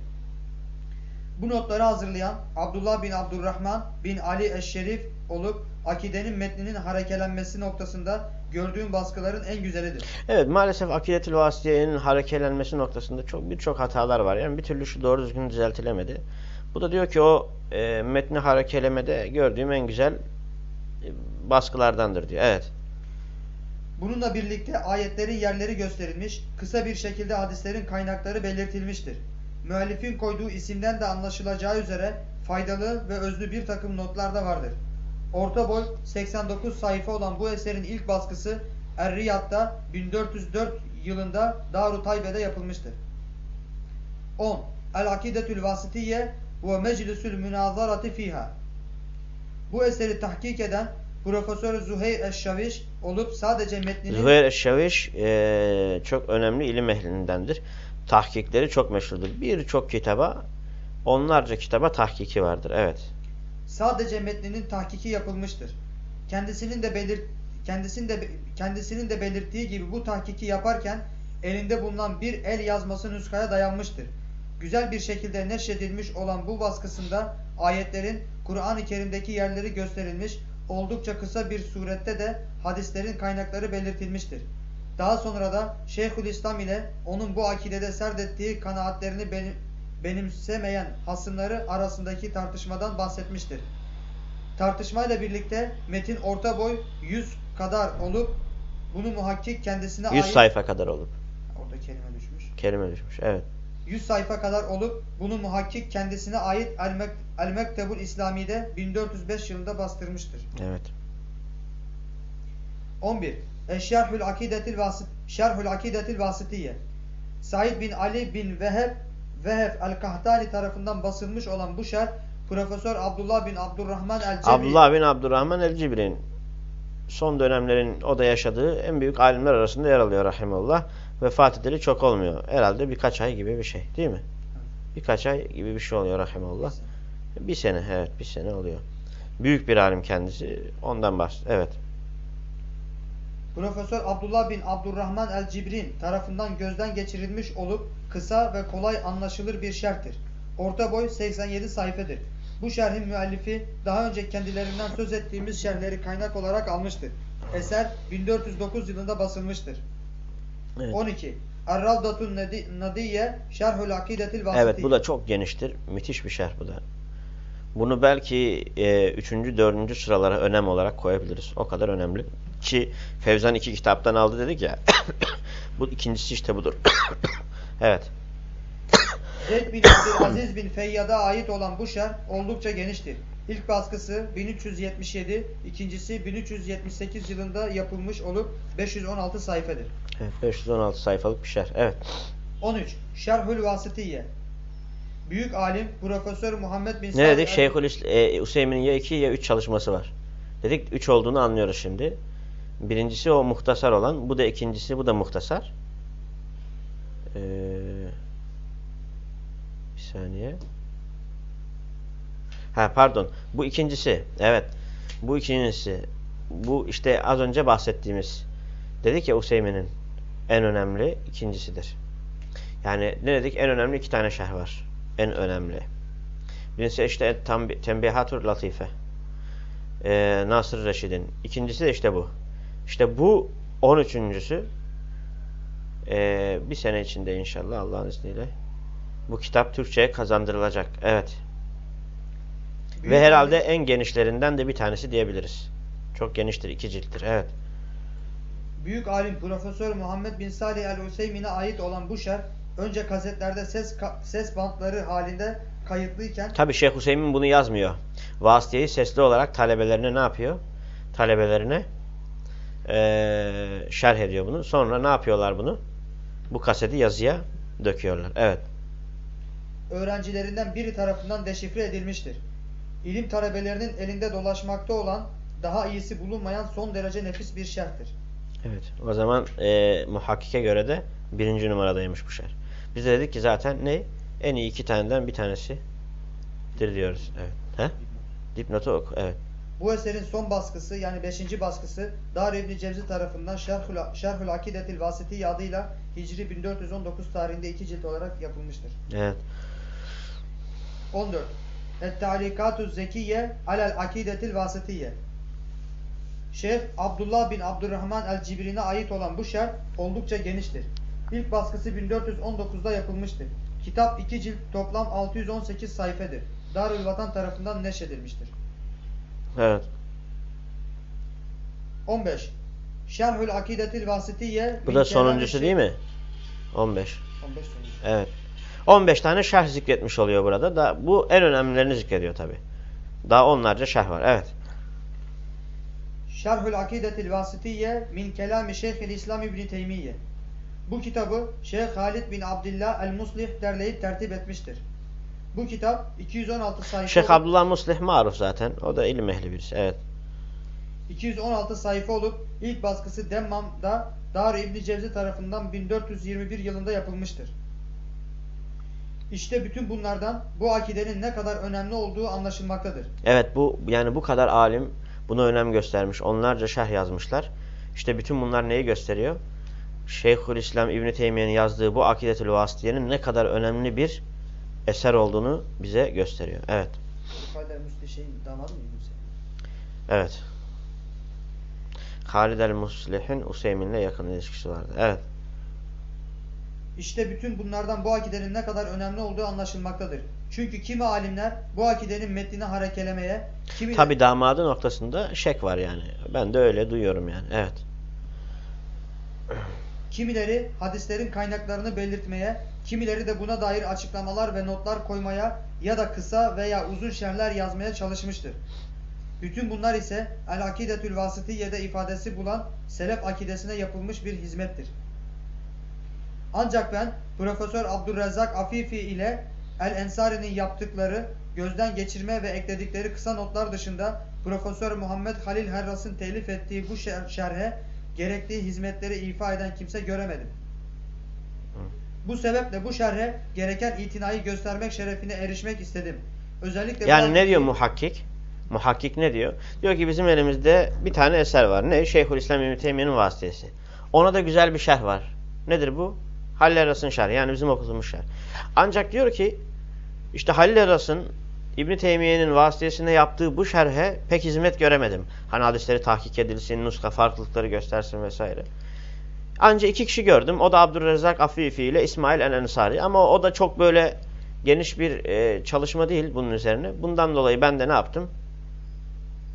Bu notları hazırlayan Abdullah bin Abdurrahman bin Ali Eşşerif olup akidenin metninin harekelenmesi noktasında gördüğüm baskıların en güzelidir. Evet maalesef akidetül vasiyenin harekelenmesi noktasında çok birçok hatalar var. Yani bir türlü şu doğru düzgün düzeltilemedi. Bu da diyor ki o e, metni harekelemede gördüğüm en güzel e, baskılardandır diyor. Evet. Bununla birlikte ayetlerin yerleri gösterilmiş, kısa bir şekilde hadislerin kaynakları belirtilmiştir. Müellifin koyduğu isimden de anlaşılacağı üzere faydalı ve özlü bir takım notlar da vardır. Orta boy 89 sayfa olan bu eserin ilk baskısı Er-Riyad'da 1404 yılında Darut Taybe'de yapılmıştır. 10. El-Akidetül Vasitiye ve Meclisül Münazarati Fiha Bu eseri tahkik eden Profesör Zuheyr Eşşaviş olup sadece metninin Züheyr Eşşaviş e, çok önemli ilim ehlindendir. Tahkikleri çok meşhurdur. Birçok kitaba, onlarca kitaba tahkiki vardır. Evet. Sadece metninin tahkiki yapılmıştır. Kendisinin de belir kendisinin de kendisinin de belirttiği gibi bu tahkiki yaparken elinde bulunan bir el yazması nüskaya dayanmıştır. Güzel bir şekilde neşredilmiş olan bu baskısında ayetlerin Kur'an-ı Kerim'deki yerleri gösterilmiş, oldukça kısa bir surette de hadislerin kaynakları belirtilmiştir. Daha sonra da Şeyhülislam ile onun bu akidede serdettiği kanaatlerini benimsemeyen hasımları arasındaki tartışmadan bahsetmiştir. Tartışmayla birlikte metin orta boy 100 kadar olup bunu muhakkik kendisine 100 ait sayfa kadar olup. orada kelime düşmüş. Kelime düşmüş. Evet. 100 sayfa kadar olup bunu muhakkik kendisine ait El-Mek- El-Mektebul İslami'de 1405 yılında bastırmıştır. Evet. 11. Eşşerhül Akidetil Vasit Şerhül Akidetil Vasitiye. Said bin Ali bin Veheb Veheb el-Kahtani tarafından basılmış olan bu şerh Profesör Abdullah bin Abdurrahman el-Cebri Abdullah bin Abdurrahman el-Cibri'nin son dönemlerin o da yaşadığı en büyük alimler arasında yer alıyor rahimallah. Vefat edeli çok olmuyor. Herhalde birkaç ay gibi bir şey değil mi? Birkaç ay gibi bir şey oluyor rahimallah. Bir sene evet bir sene oluyor. Büyük bir alim kendisi. Ondan bahsediyor. Evet. Profesör Abdullah bin Abdurrahman el-Cibrin tarafından gözden geçirilmiş olup kısa ve kolay anlaşılır bir şerhtir. Orta boy 87 sayfedir. Bu şerhin müellifi daha önce kendilerinden söz ettiğimiz şerhleri kaynak olarak almıştır. Eser 1409 yılında basılmıştır. Evet. 12. Er-Ravdatun Nadi- Nadiye Şerhül Akidetil Vasiti. Evet bu da çok geniştir. Müthiş bir şerh bu da. Bunu belki e, üçüncü, dördüncü sıralara önem olarak koyabiliriz. O kadar önemli. Ki Fevzan iki kitaptan aldı dedik ya. bu ikincisi işte budur. evet. Zeyd bin Abdülaziz bin Feyyad'a ait olan bu şerh oldukça geniştir. İlk baskısı 1377, ikincisi 1378 yılında yapılmış olup 516 sayfadır. evet. 516 sayfalık bir şerh. Evet. 13. Şerhül Vasitiye Büyük alim Profesör Muhammed bin Ne dedik? Şeyhül e, Hüseyin'in ya 2 ya 3 çalışması var. Dedik 3 olduğunu anlıyoruz şimdi. Birincisi o muhtasar olan. Bu da ikincisi. Bu da muhtasar. Ee, bir saniye. Ha pardon. Bu ikincisi. Evet. Bu ikincisi. Bu işte az önce bahsettiğimiz. Dedik ya Hüseyin'in en önemli ikincisidir. Yani ne dedik? En önemli iki tane şerh var. En önemli. Birincisi işte Tembi- Tembihatur Latife. Ee, Nasır Reşid'in. İkincisi de işte bu. İşte bu 13.sü ee, bir sene içinde inşallah Allah'ın izniyle bu kitap Türkçe'ye kazandırılacak. Evet. Büyük Ve herhalde en genişlerinden de bir tanesi diyebiliriz. Çok geniştir. iki cilttir. Evet. Büyük alim Profesör Muhammed bin Salih el-Hüseymin'e ait olan bu şerh önce kasetlerde ses ka- ses bantları halinde kayıtlıyken Tabi Şeyh Hüseyin bunu yazmıyor. Vasıtayı sesli olarak talebelerine ne yapıyor? Talebelerine eee şerh ediyor bunu. Sonra ne yapıyorlar bunu? Bu kaseti yazıya döküyorlar. Evet. öğrencilerinden biri tarafından deşifre edilmiştir. İlim talebelerinin elinde dolaşmakta olan daha iyisi bulunmayan son derece nefis bir şerhtir. Evet. O zaman eee muhakkike göre de birinci numaradaymış bu şerh. Biz de dedik ki zaten ne? En iyi iki taneden bir tanesidir diyoruz. Evet. He? Dipnotu oku. Evet. Bu eserin son baskısı yani 5. baskısı Dar İbni Cevzi tarafından Şerhül, Şerhül Akidetil Vasiti adıyla Hicri 1419 tarihinde iki cilt olarak yapılmıştır. Evet. 14. Et-Talikatü Zekiye alel Akidetil Vasitiye Şeyh Abdullah bin Abdurrahman el-Cibri'ne ait olan bu şerh oldukça geniştir. İlk baskısı 1419'da yapılmıştır. Kitap 2 cilt toplam 618 sayfedir. Darül Vatan tarafından neşredilmiştir. Evet. 15. Şerhül Akidetil Vasitiye Bu da sonuncusu değil mi? 15. 15 sonuncusu. Evet. 15 tane şerh zikretmiş oluyor burada. Da bu en önemlilerini zikrediyor tabi. Daha onlarca şerh var. Evet. Şerhül Akidetil Vasitiye min kelami Şeyh'il İslam İbni Teymiye. Bu kitabı Şeyh Halid bin Abdullah el-Muslih derleyip tertip etmiştir. Bu kitap 216 sayfa Şeyh Abdullah Muslih maruf zaten. O da ilim ehli birisi. Evet. 216 sayfa olup ilk baskısı Demmam'da Dar İbni Cevzi tarafından 1421 yılında yapılmıştır. İşte bütün bunlardan bu akidenin ne kadar önemli olduğu anlaşılmaktadır. Evet bu yani bu kadar alim buna önem göstermiş. Onlarca şerh yazmışlar. İşte bütün bunlar neyi gösteriyor? Şeyhülislam İbn Teymiye'nin yazdığı bu Akidetül Vasıtiye'nin ne kadar önemli bir eser olduğunu bize gösteriyor. Evet. Hala Müsteşeğin damadı mı İbn Evet. Halid el-Muslih'in Useymin'le yakın ilişkisi vardı. Evet. İşte bütün bunlardan bu akidenin ne kadar önemli olduğu anlaşılmaktadır. Çünkü kimi alimler bu akidenin metnini harekelemeye, kimi Tabi damadı noktasında şek var yani. Ben de öyle duyuyorum yani. Evet. kimileri hadislerin kaynaklarını belirtmeye, kimileri de buna dair açıklamalar ve notlar koymaya ya da kısa veya uzun şerhler yazmaya çalışmıştır. Bütün bunlar ise El Akidetül Vasıtiye'de ifadesi bulan Selef akidesine yapılmış bir hizmettir. Ancak ben Profesör Abdurrezzak Afifi ile El Ensari'nin yaptıkları, gözden geçirme ve ekledikleri kısa notlar dışında Profesör Muhammed Halil Herras'ın telif ettiği bu şer- şerhe gerektiği hizmetleri ifa eden kimse göremedim. Bu sebeple bu şerhe gereken itinayı göstermek şerefine erişmek istedim. Özellikle Yani ne diyor muhakkik? Muhakkik ne diyor? Diyor ki bizim elimizde bir tane eser var. Ne? Şeyhülislam İbn Teymiye'nin vasıtesi. Ona da güzel bir şerh var. Nedir bu? Halil Eras'ın şerhi. Yani bizim okuduğumuz şerh. Ancak diyor ki işte Halil Eras'ın İbn Teymiye'nin vasıtesinde yaptığı bu şerhe pek hizmet göremedim. Hani hadisleri tahkik edilsin, nuska farklılıkları göstersin vesaire. Ancak iki kişi gördüm. O da Abdurrezzak Afifi ile İsmail el-Ensari. Ama o da çok böyle geniş bir e, çalışma değil bunun üzerine. Bundan dolayı ben de ne yaptım?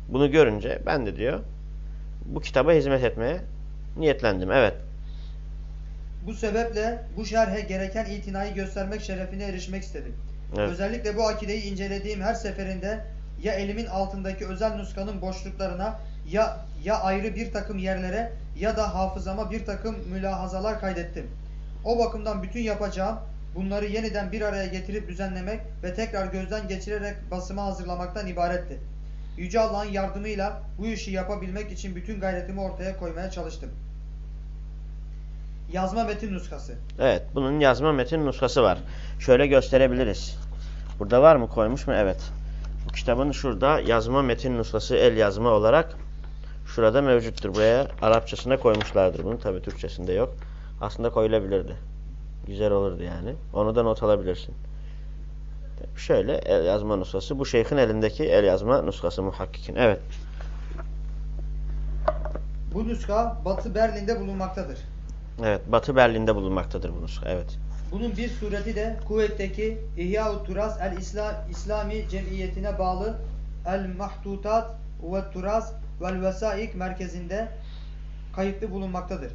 Bunu görünce ben de diyor bu kitaba hizmet etmeye niyetlendim. Evet. Bu sebeple bu şerhe gereken itinayı göstermek şerefine erişmek istedim. Evet. Özellikle bu akideyi incelediğim her seferinde ya elimin altındaki özel nuskanın boşluklarına ya ya ayrı bir takım yerlere ya da hafızama bir takım mülahazalar kaydettim. O bakımdan bütün yapacağım bunları yeniden bir araya getirip düzenlemek ve tekrar gözden geçirerek basıma hazırlamaktan ibaretti. Yüce Allah'ın yardımıyla bu işi yapabilmek için bütün gayretimi ortaya koymaya çalıştım. Yazma metin nuskası. Evet. Bunun yazma metin nuskası var. Şöyle gösterebiliriz. Burada var mı koymuş mu? Evet. Bu kitabın şurada yazma metin nuskası el yazma olarak şurada mevcuttur. Buraya Arapçasına koymuşlardır bunu. Tabi Türkçesinde yok. Aslında koyulabilirdi. Güzel olurdu yani. Onu da not alabilirsin. Şöyle el yazma nuskası. Bu şeyhin elindeki el yazma nuskası muhakkikin. Evet. Bu nuska Batı Berlin'de bulunmaktadır. Evet. Batı Berlin'de bulunmaktadır bu nuska. Evet. Bunun bir sureti de Kuveyt'teki İhya-u Turas el -İsla İslami Cemiyeti'ne bağlı El Mahtutat ve Turas vel Vesaik merkezinde kayıtlı bulunmaktadır.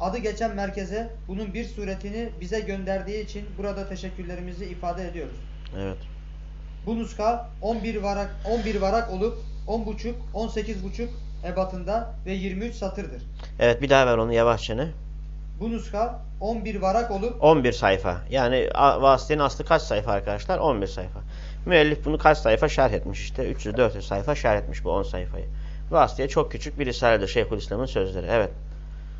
Adı geçen merkeze bunun bir suretini bize gönderdiği için burada teşekkürlerimizi ifade ediyoruz. Evet. Bu nuska 11 varak 11 varak olup 10.5 18.5 ebatında ve 23 satırdır. Evet bir daha ver onu yavaşça ne? Bu nuska 11 varak olup 11 sayfa. Yani vasıtenin aslı kaç sayfa arkadaşlar? 11 sayfa. Müellif bunu kaç sayfa şerh etmiş işte. 300-400 sayfa şerh etmiş bu 10 sayfayı. Vasıteye çok küçük bir risaledir Şeyhülislam'ın sözleri. Evet.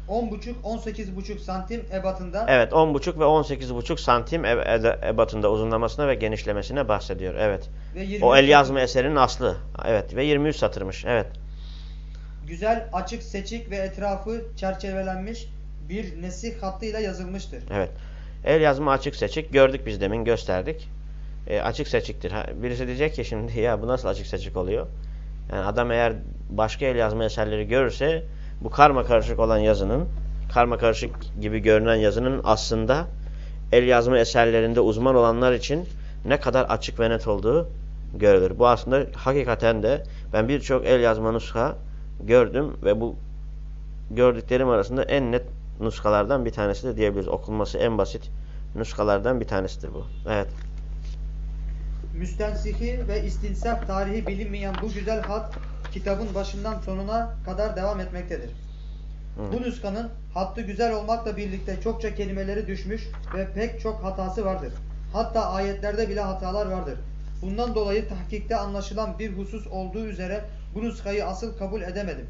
10.5 18.5 santim ebatında Evet 10,5 ve 18,5 santim ebatında uzunlamasına ve genişlemesine bahsediyor. Evet. ve 23 O el yazma eserinin aslı. Evet ve 23 satırmış. Evet. güzel, açık, seçik ve etrafı çerçevelenmiş bir nesih hattıyla yazılmıştır. Evet. El yazma açık seçik. Gördük biz demin gösterdik. E, açık seçiktir. Ha, birisi diyecek ki şimdi ya bu nasıl açık seçik oluyor? Yani adam eğer başka el yazma eserleri görürse bu karma karışık olan yazının karma karışık gibi görünen yazının aslında el yazma eserlerinde uzman olanlar için ne kadar açık ve net olduğu görülür. Bu aslında hakikaten de ben birçok el yazma nuska gördüm ve bu gördüklerim arasında en net nuskalardan bir tanesi de diyebiliriz. Okunması en basit nuskalardan bir tanesidir bu. Evet. Müstensihi ve istinsaf tarihi bilinmeyen bu güzel hat kitabın başından sonuna kadar devam etmektedir. Hı. Bu nüskanın hattı güzel olmakla birlikte çokça kelimeleri düşmüş ve pek çok hatası vardır. Hatta ayetlerde bile hatalar vardır. Bundan dolayı tahkikte anlaşılan bir husus olduğu üzere bu nuskayı asıl kabul edemedim.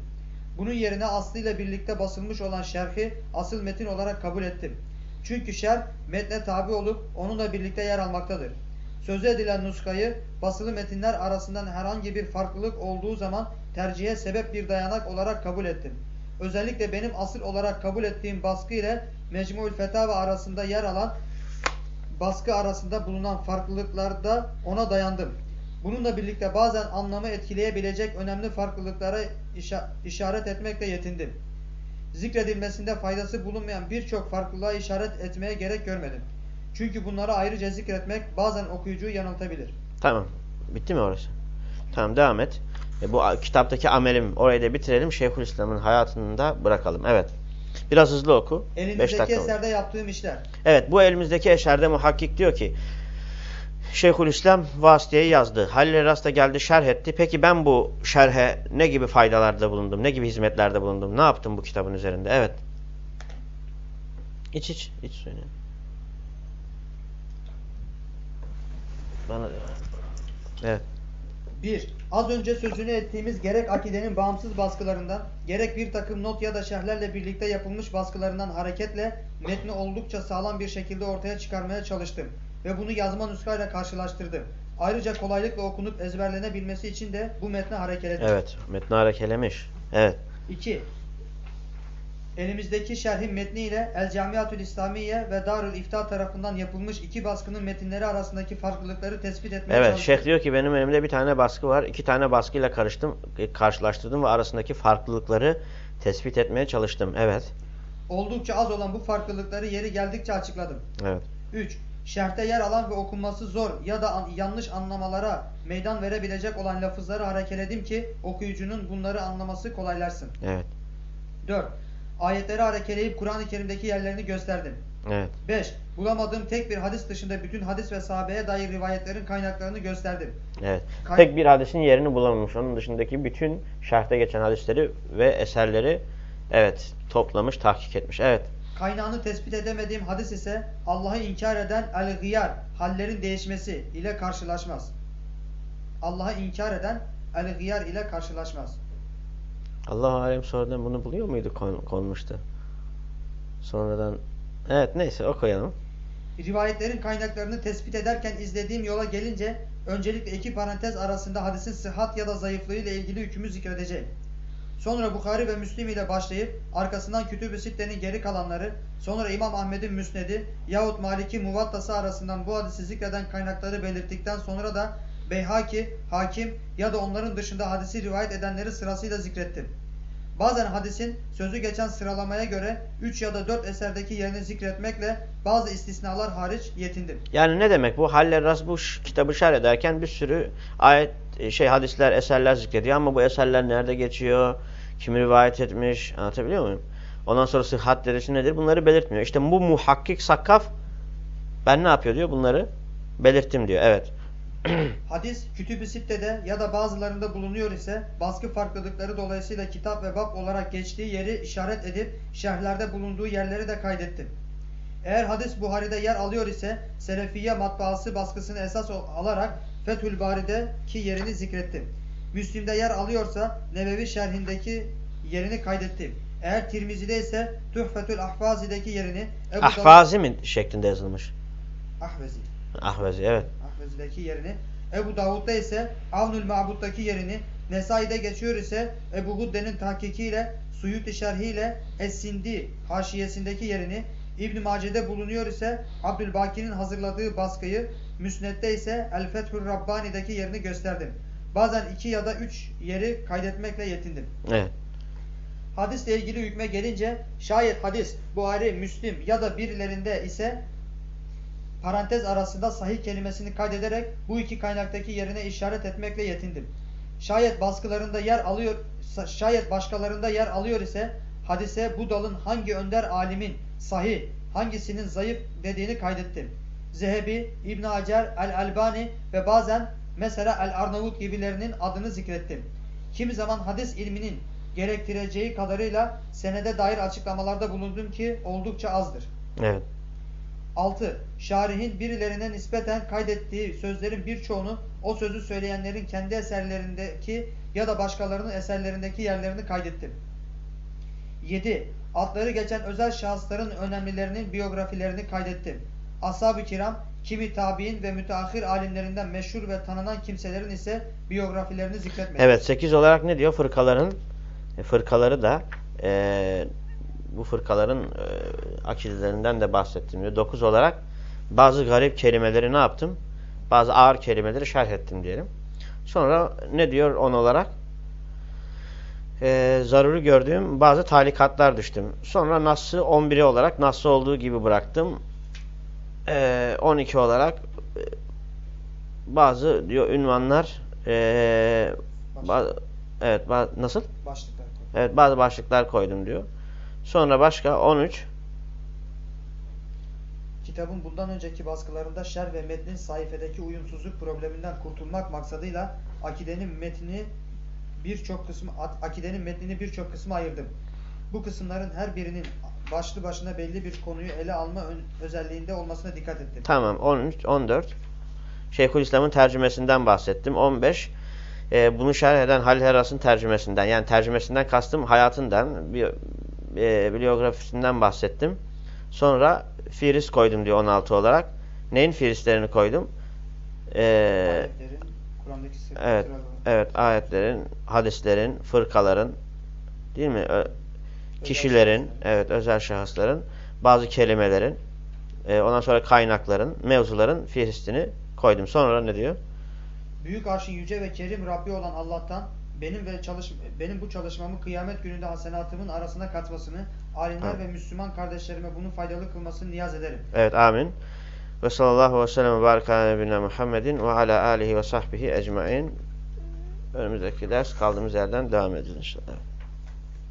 Bunun yerine aslıyla birlikte basılmış olan şerhi asıl metin olarak kabul ettim. Çünkü şerh metne tabi olup onunla birlikte yer almaktadır. Sözü edilen nuskayı basılı metinler arasından herhangi bir farklılık olduğu zaman tercihe sebep bir dayanak olarak kabul ettim. Özellikle benim asıl olarak kabul ettiğim baskı ile Mecmuül Fetava arasında yer alan baskı arasında bulunan farklılıklarda ona dayandım. Bununla birlikte bazen anlamı etkileyebilecek önemli farklılıklara işa işaret etmekle yetindim. Zikredilmesinde faydası bulunmayan birçok farklılığa işaret etmeye gerek görmedim. Çünkü bunları ayrıca zikretmek bazen okuyucuyu yanıltabilir. Tamam. Bitti mi orası? Tamam devam et. E, bu kitaptaki amelim orayı da bitirelim. Şeyhülislam'ın hayatını da bırakalım. Evet. Biraz hızlı oku. Oldu. eserde yaptığım işler. Evet bu elimizdeki eşerde muhakkik diyor ki Şeyhülislam vasıtayı yazdı. Halil Ras da geldi şerh etti. Peki ben bu şerhe ne gibi faydalarda bulundum? Ne gibi hizmetlerde bulundum? Ne yaptım bu kitabın üzerinde? Evet. İç iç. iç söyle. Bana Evet. 1. Az önce sözünü ettiğimiz gerek akidenin bağımsız baskılarından, gerek bir takım not ya da şerhlerle birlikte yapılmış baskılarından hareketle metni oldukça sağlam bir şekilde ortaya çıkarmaya çalıştım. Ve bunu yazma nuskayla karşılaştırdım. Ayrıca kolaylıkla okunup ezberlenebilmesi için de bu metne hareket ettim. Evet. Metni harekelemiş. Evet. 2. Elimizdeki şerhin metni ile El Camiatül İslamiye ve Darül İfta tarafından yapılmış iki baskının metinleri arasındaki farklılıkları tespit etmeye Evet. çalıştım. Şeyh diyor ki benim elimde bir tane baskı var. İki tane baskıyla karıştım, e, karşılaştırdım ve arasındaki farklılıkları tespit etmeye çalıştım. Evet. Oldukça az olan bu farklılıkları yeri geldikçe açıkladım. Evet. 3. Şerhte yer alan ve okunması zor ya da an- yanlış anlamalara meydan verebilecek olan lafızları harekeledim ki okuyucunun bunları anlaması kolaylaşsın. Evet. 4. Ayetleri harekeleyip Kur'an-ı Kerim'deki yerlerini gösterdim. Evet. 5. Bulamadığım tek bir hadis dışında bütün hadis ve sahabeye dair rivayetlerin kaynaklarını gösterdim. Evet. Kay- Tek bir hadisin yerini bulamamış. Onun dışındaki bütün şerhte geçen hadisleri ve eserleri evet toplamış, tahkik etmiş. Evet. Kaynağını tespit edemediğim hadis ise Allah'ı inkar eden el-gıyar, hallerin değişmesi ile karşılaşmaz. Allah'ı inkar eden el-gıyar ile karşılaşmaz. Allah alem sonradan bunu buluyor muydu kon, konmuştu? Sonradan evet neyse okuyalım. Rivayetlerin kaynaklarını tespit ederken izlediğim yola gelince öncelikle iki parantez arasında hadisin sıhhat ya da zayıflığı ile ilgili hükmü zikredeceğim. Sonra Bukhari ve Müslim ile başlayıp arkasından Kütüb-ü Sitte'nin geri kalanları, sonra İmam Ahmed'in Müsned'i yahut Maliki Muvattası arasından bu hadisi zikreden kaynakları belirttikten sonra da Beyhaki, Hakim ya da onların dışında hadisi rivayet edenleri sırasıyla zikrettim. Bazen hadisin sözü geçen sıralamaya göre 3 ya da 4 eserdeki yerini zikretmekle bazı istisnalar hariç yetindim. Yani ne demek bu? Haller Ras kitabı şerh ederken bir sürü ayet, e, şey hadisler, eserler zikrediyor ama bu eserler nerede geçiyor? Kim rivayet etmiş? Anlatabiliyor muyum? Ondan sonra sıhhat derecesi nedir? Bunları belirtmiyor. İşte bu muhakkik sakkaf ben ne yapıyor diyor? Bunları belirttim diyor. Evet. Hadis Kütüb-i Sitte'de ya da bazılarında bulunuyor ise baskı farklılıkları dolayısıyla kitap ve bab olarak geçtiği yeri işaret edip şerhlerde bulunduğu yerleri de kaydettim. Eğer hadis Buhari'de yer alıyor ise Selefiye matbaası baskısını esas alarak Fethül Bari'deki yerini zikrettim. Müslim'de yer alıyorsa Nebevi şerhindeki yerini kaydettim. Eğer Tirmizi'de ise Tuhfetül Ahvazi'deki yerini Ebu Ahvazi mi şeklinde yazılmış? Ahvezi. Ahvazi evet. Ahvezi'deki yerini, Ebu Davud'da ise Avnül Ma'bud'daki yerini, Nesai'de geçiyor ise Ebu Hudde'nin tahkikiyle, Suyuti şerhiyle Es-Sindi haşiyesindeki yerini, İbn Mace'de bulunuyor ise Abdülbaki'nin hazırladığı baskıyı, Müsned'de ise El Fethül Rabbani'deki yerini gösterdim. Bazen iki ya da üç yeri kaydetmekle yetindim. Evet. Hadisle ilgili hükme gelince şayet hadis Buhari, Müslim ya da birilerinde ise parantez arasında sahih kelimesini kaydederek bu iki kaynaktaki yerine işaret etmekle yetindim. Şayet baskılarında yer alıyor, şayet başkalarında yer alıyor ise hadise bu dalın hangi önder alimin sahih, hangisinin zayıf dediğini kaydettim. Zehebi, İbn Hacer, El-Albani ve bazen mesela El-Arnavut gibilerinin adını zikrettim. Kimi zaman hadis ilminin gerektireceği kadarıyla senede dair açıklamalarda bulundum ki oldukça azdır. Evet. 6. Şarihin birilerine nispeten kaydettiği sözlerin birçoğunu o sözü söyleyenlerin kendi eserlerindeki ya da başkalarının eserlerindeki yerlerini kaydettim. 7. Adları geçen özel şahısların önemlilerinin biyografilerini kaydettim. Ashab-ı kiram, kimi tabi'in ve müteahhir alimlerinden meşhur ve tanınan kimselerin ise biyografilerini zikretmedim. Evet 8 olarak ne diyor? Fırkaların e, fırkaları da e, bu fırkaların e, akidelerinden de bahsettim diyor. 9 olarak bazı garip kelimeleri ne yaptım? Bazı ağır kelimeleri şerh ettim diyelim. Sonra ne diyor 10 olarak? E, zaruri gördüğüm bazı talikatlar düştüm. Sonra Nas'ı 11'i olarak Nas'ı olduğu gibi bıraktım. E, 12 olarak e, bazı diyor ünvanlar e, ba- evet ba- nasıl? Başlıklar. Evet bazı başlıklar koydum diyor. Sonra başka 13 Kitabın bundan önceki baskılarında şer ve metnin sayfedeki uyumsuzluk probleminden kurtulmak maksadıyla akidenin metnini birçok kısmı akidenin metnini birçok kısmı ayırdım. Bu kısımların her birinin başlı başına belli bir konuyu ele alma özelliğinde olmasına dikkat ettim. tamam 13 14 Şeyhülislam'ın tercümesinden bahsettim. 15 e, bunu şerh eden Halil Heras'ın tercümesinden yani tercümesinden kastım hayatından bi e, biyografisinden bahsettim. Sonra Firis koydum diyor 16 olarak. Neyin Firislerini koydum? E, Kur'an'daki sıra- Evet, evet ayetlerin, hadislerin, fırkaların, değil mi? Ö- kişilerin, evet özel şahısların, bazı kelimelerin, e, ondan sonra kaynakların, mevzuların fihristini koydum. Sonra ne diyor? Büyük arşın yüce ve kerim Rabbi olan Allah'tan benim ve çalış benim bu çalışmamı kıyamet gününde hasenatımın arasına katmasını, alimler ve Müslüman kardeşlerime bunu faydalı kılmasını niyaz ederim. Evet, amin. Ve sallallahu ve sellem ve baraka ala nebine Muhammedin ve ala alihi ve sahbihi ecmain. Önümüzdeki ders kaldığımız yerden devam edeceğiz inşallah.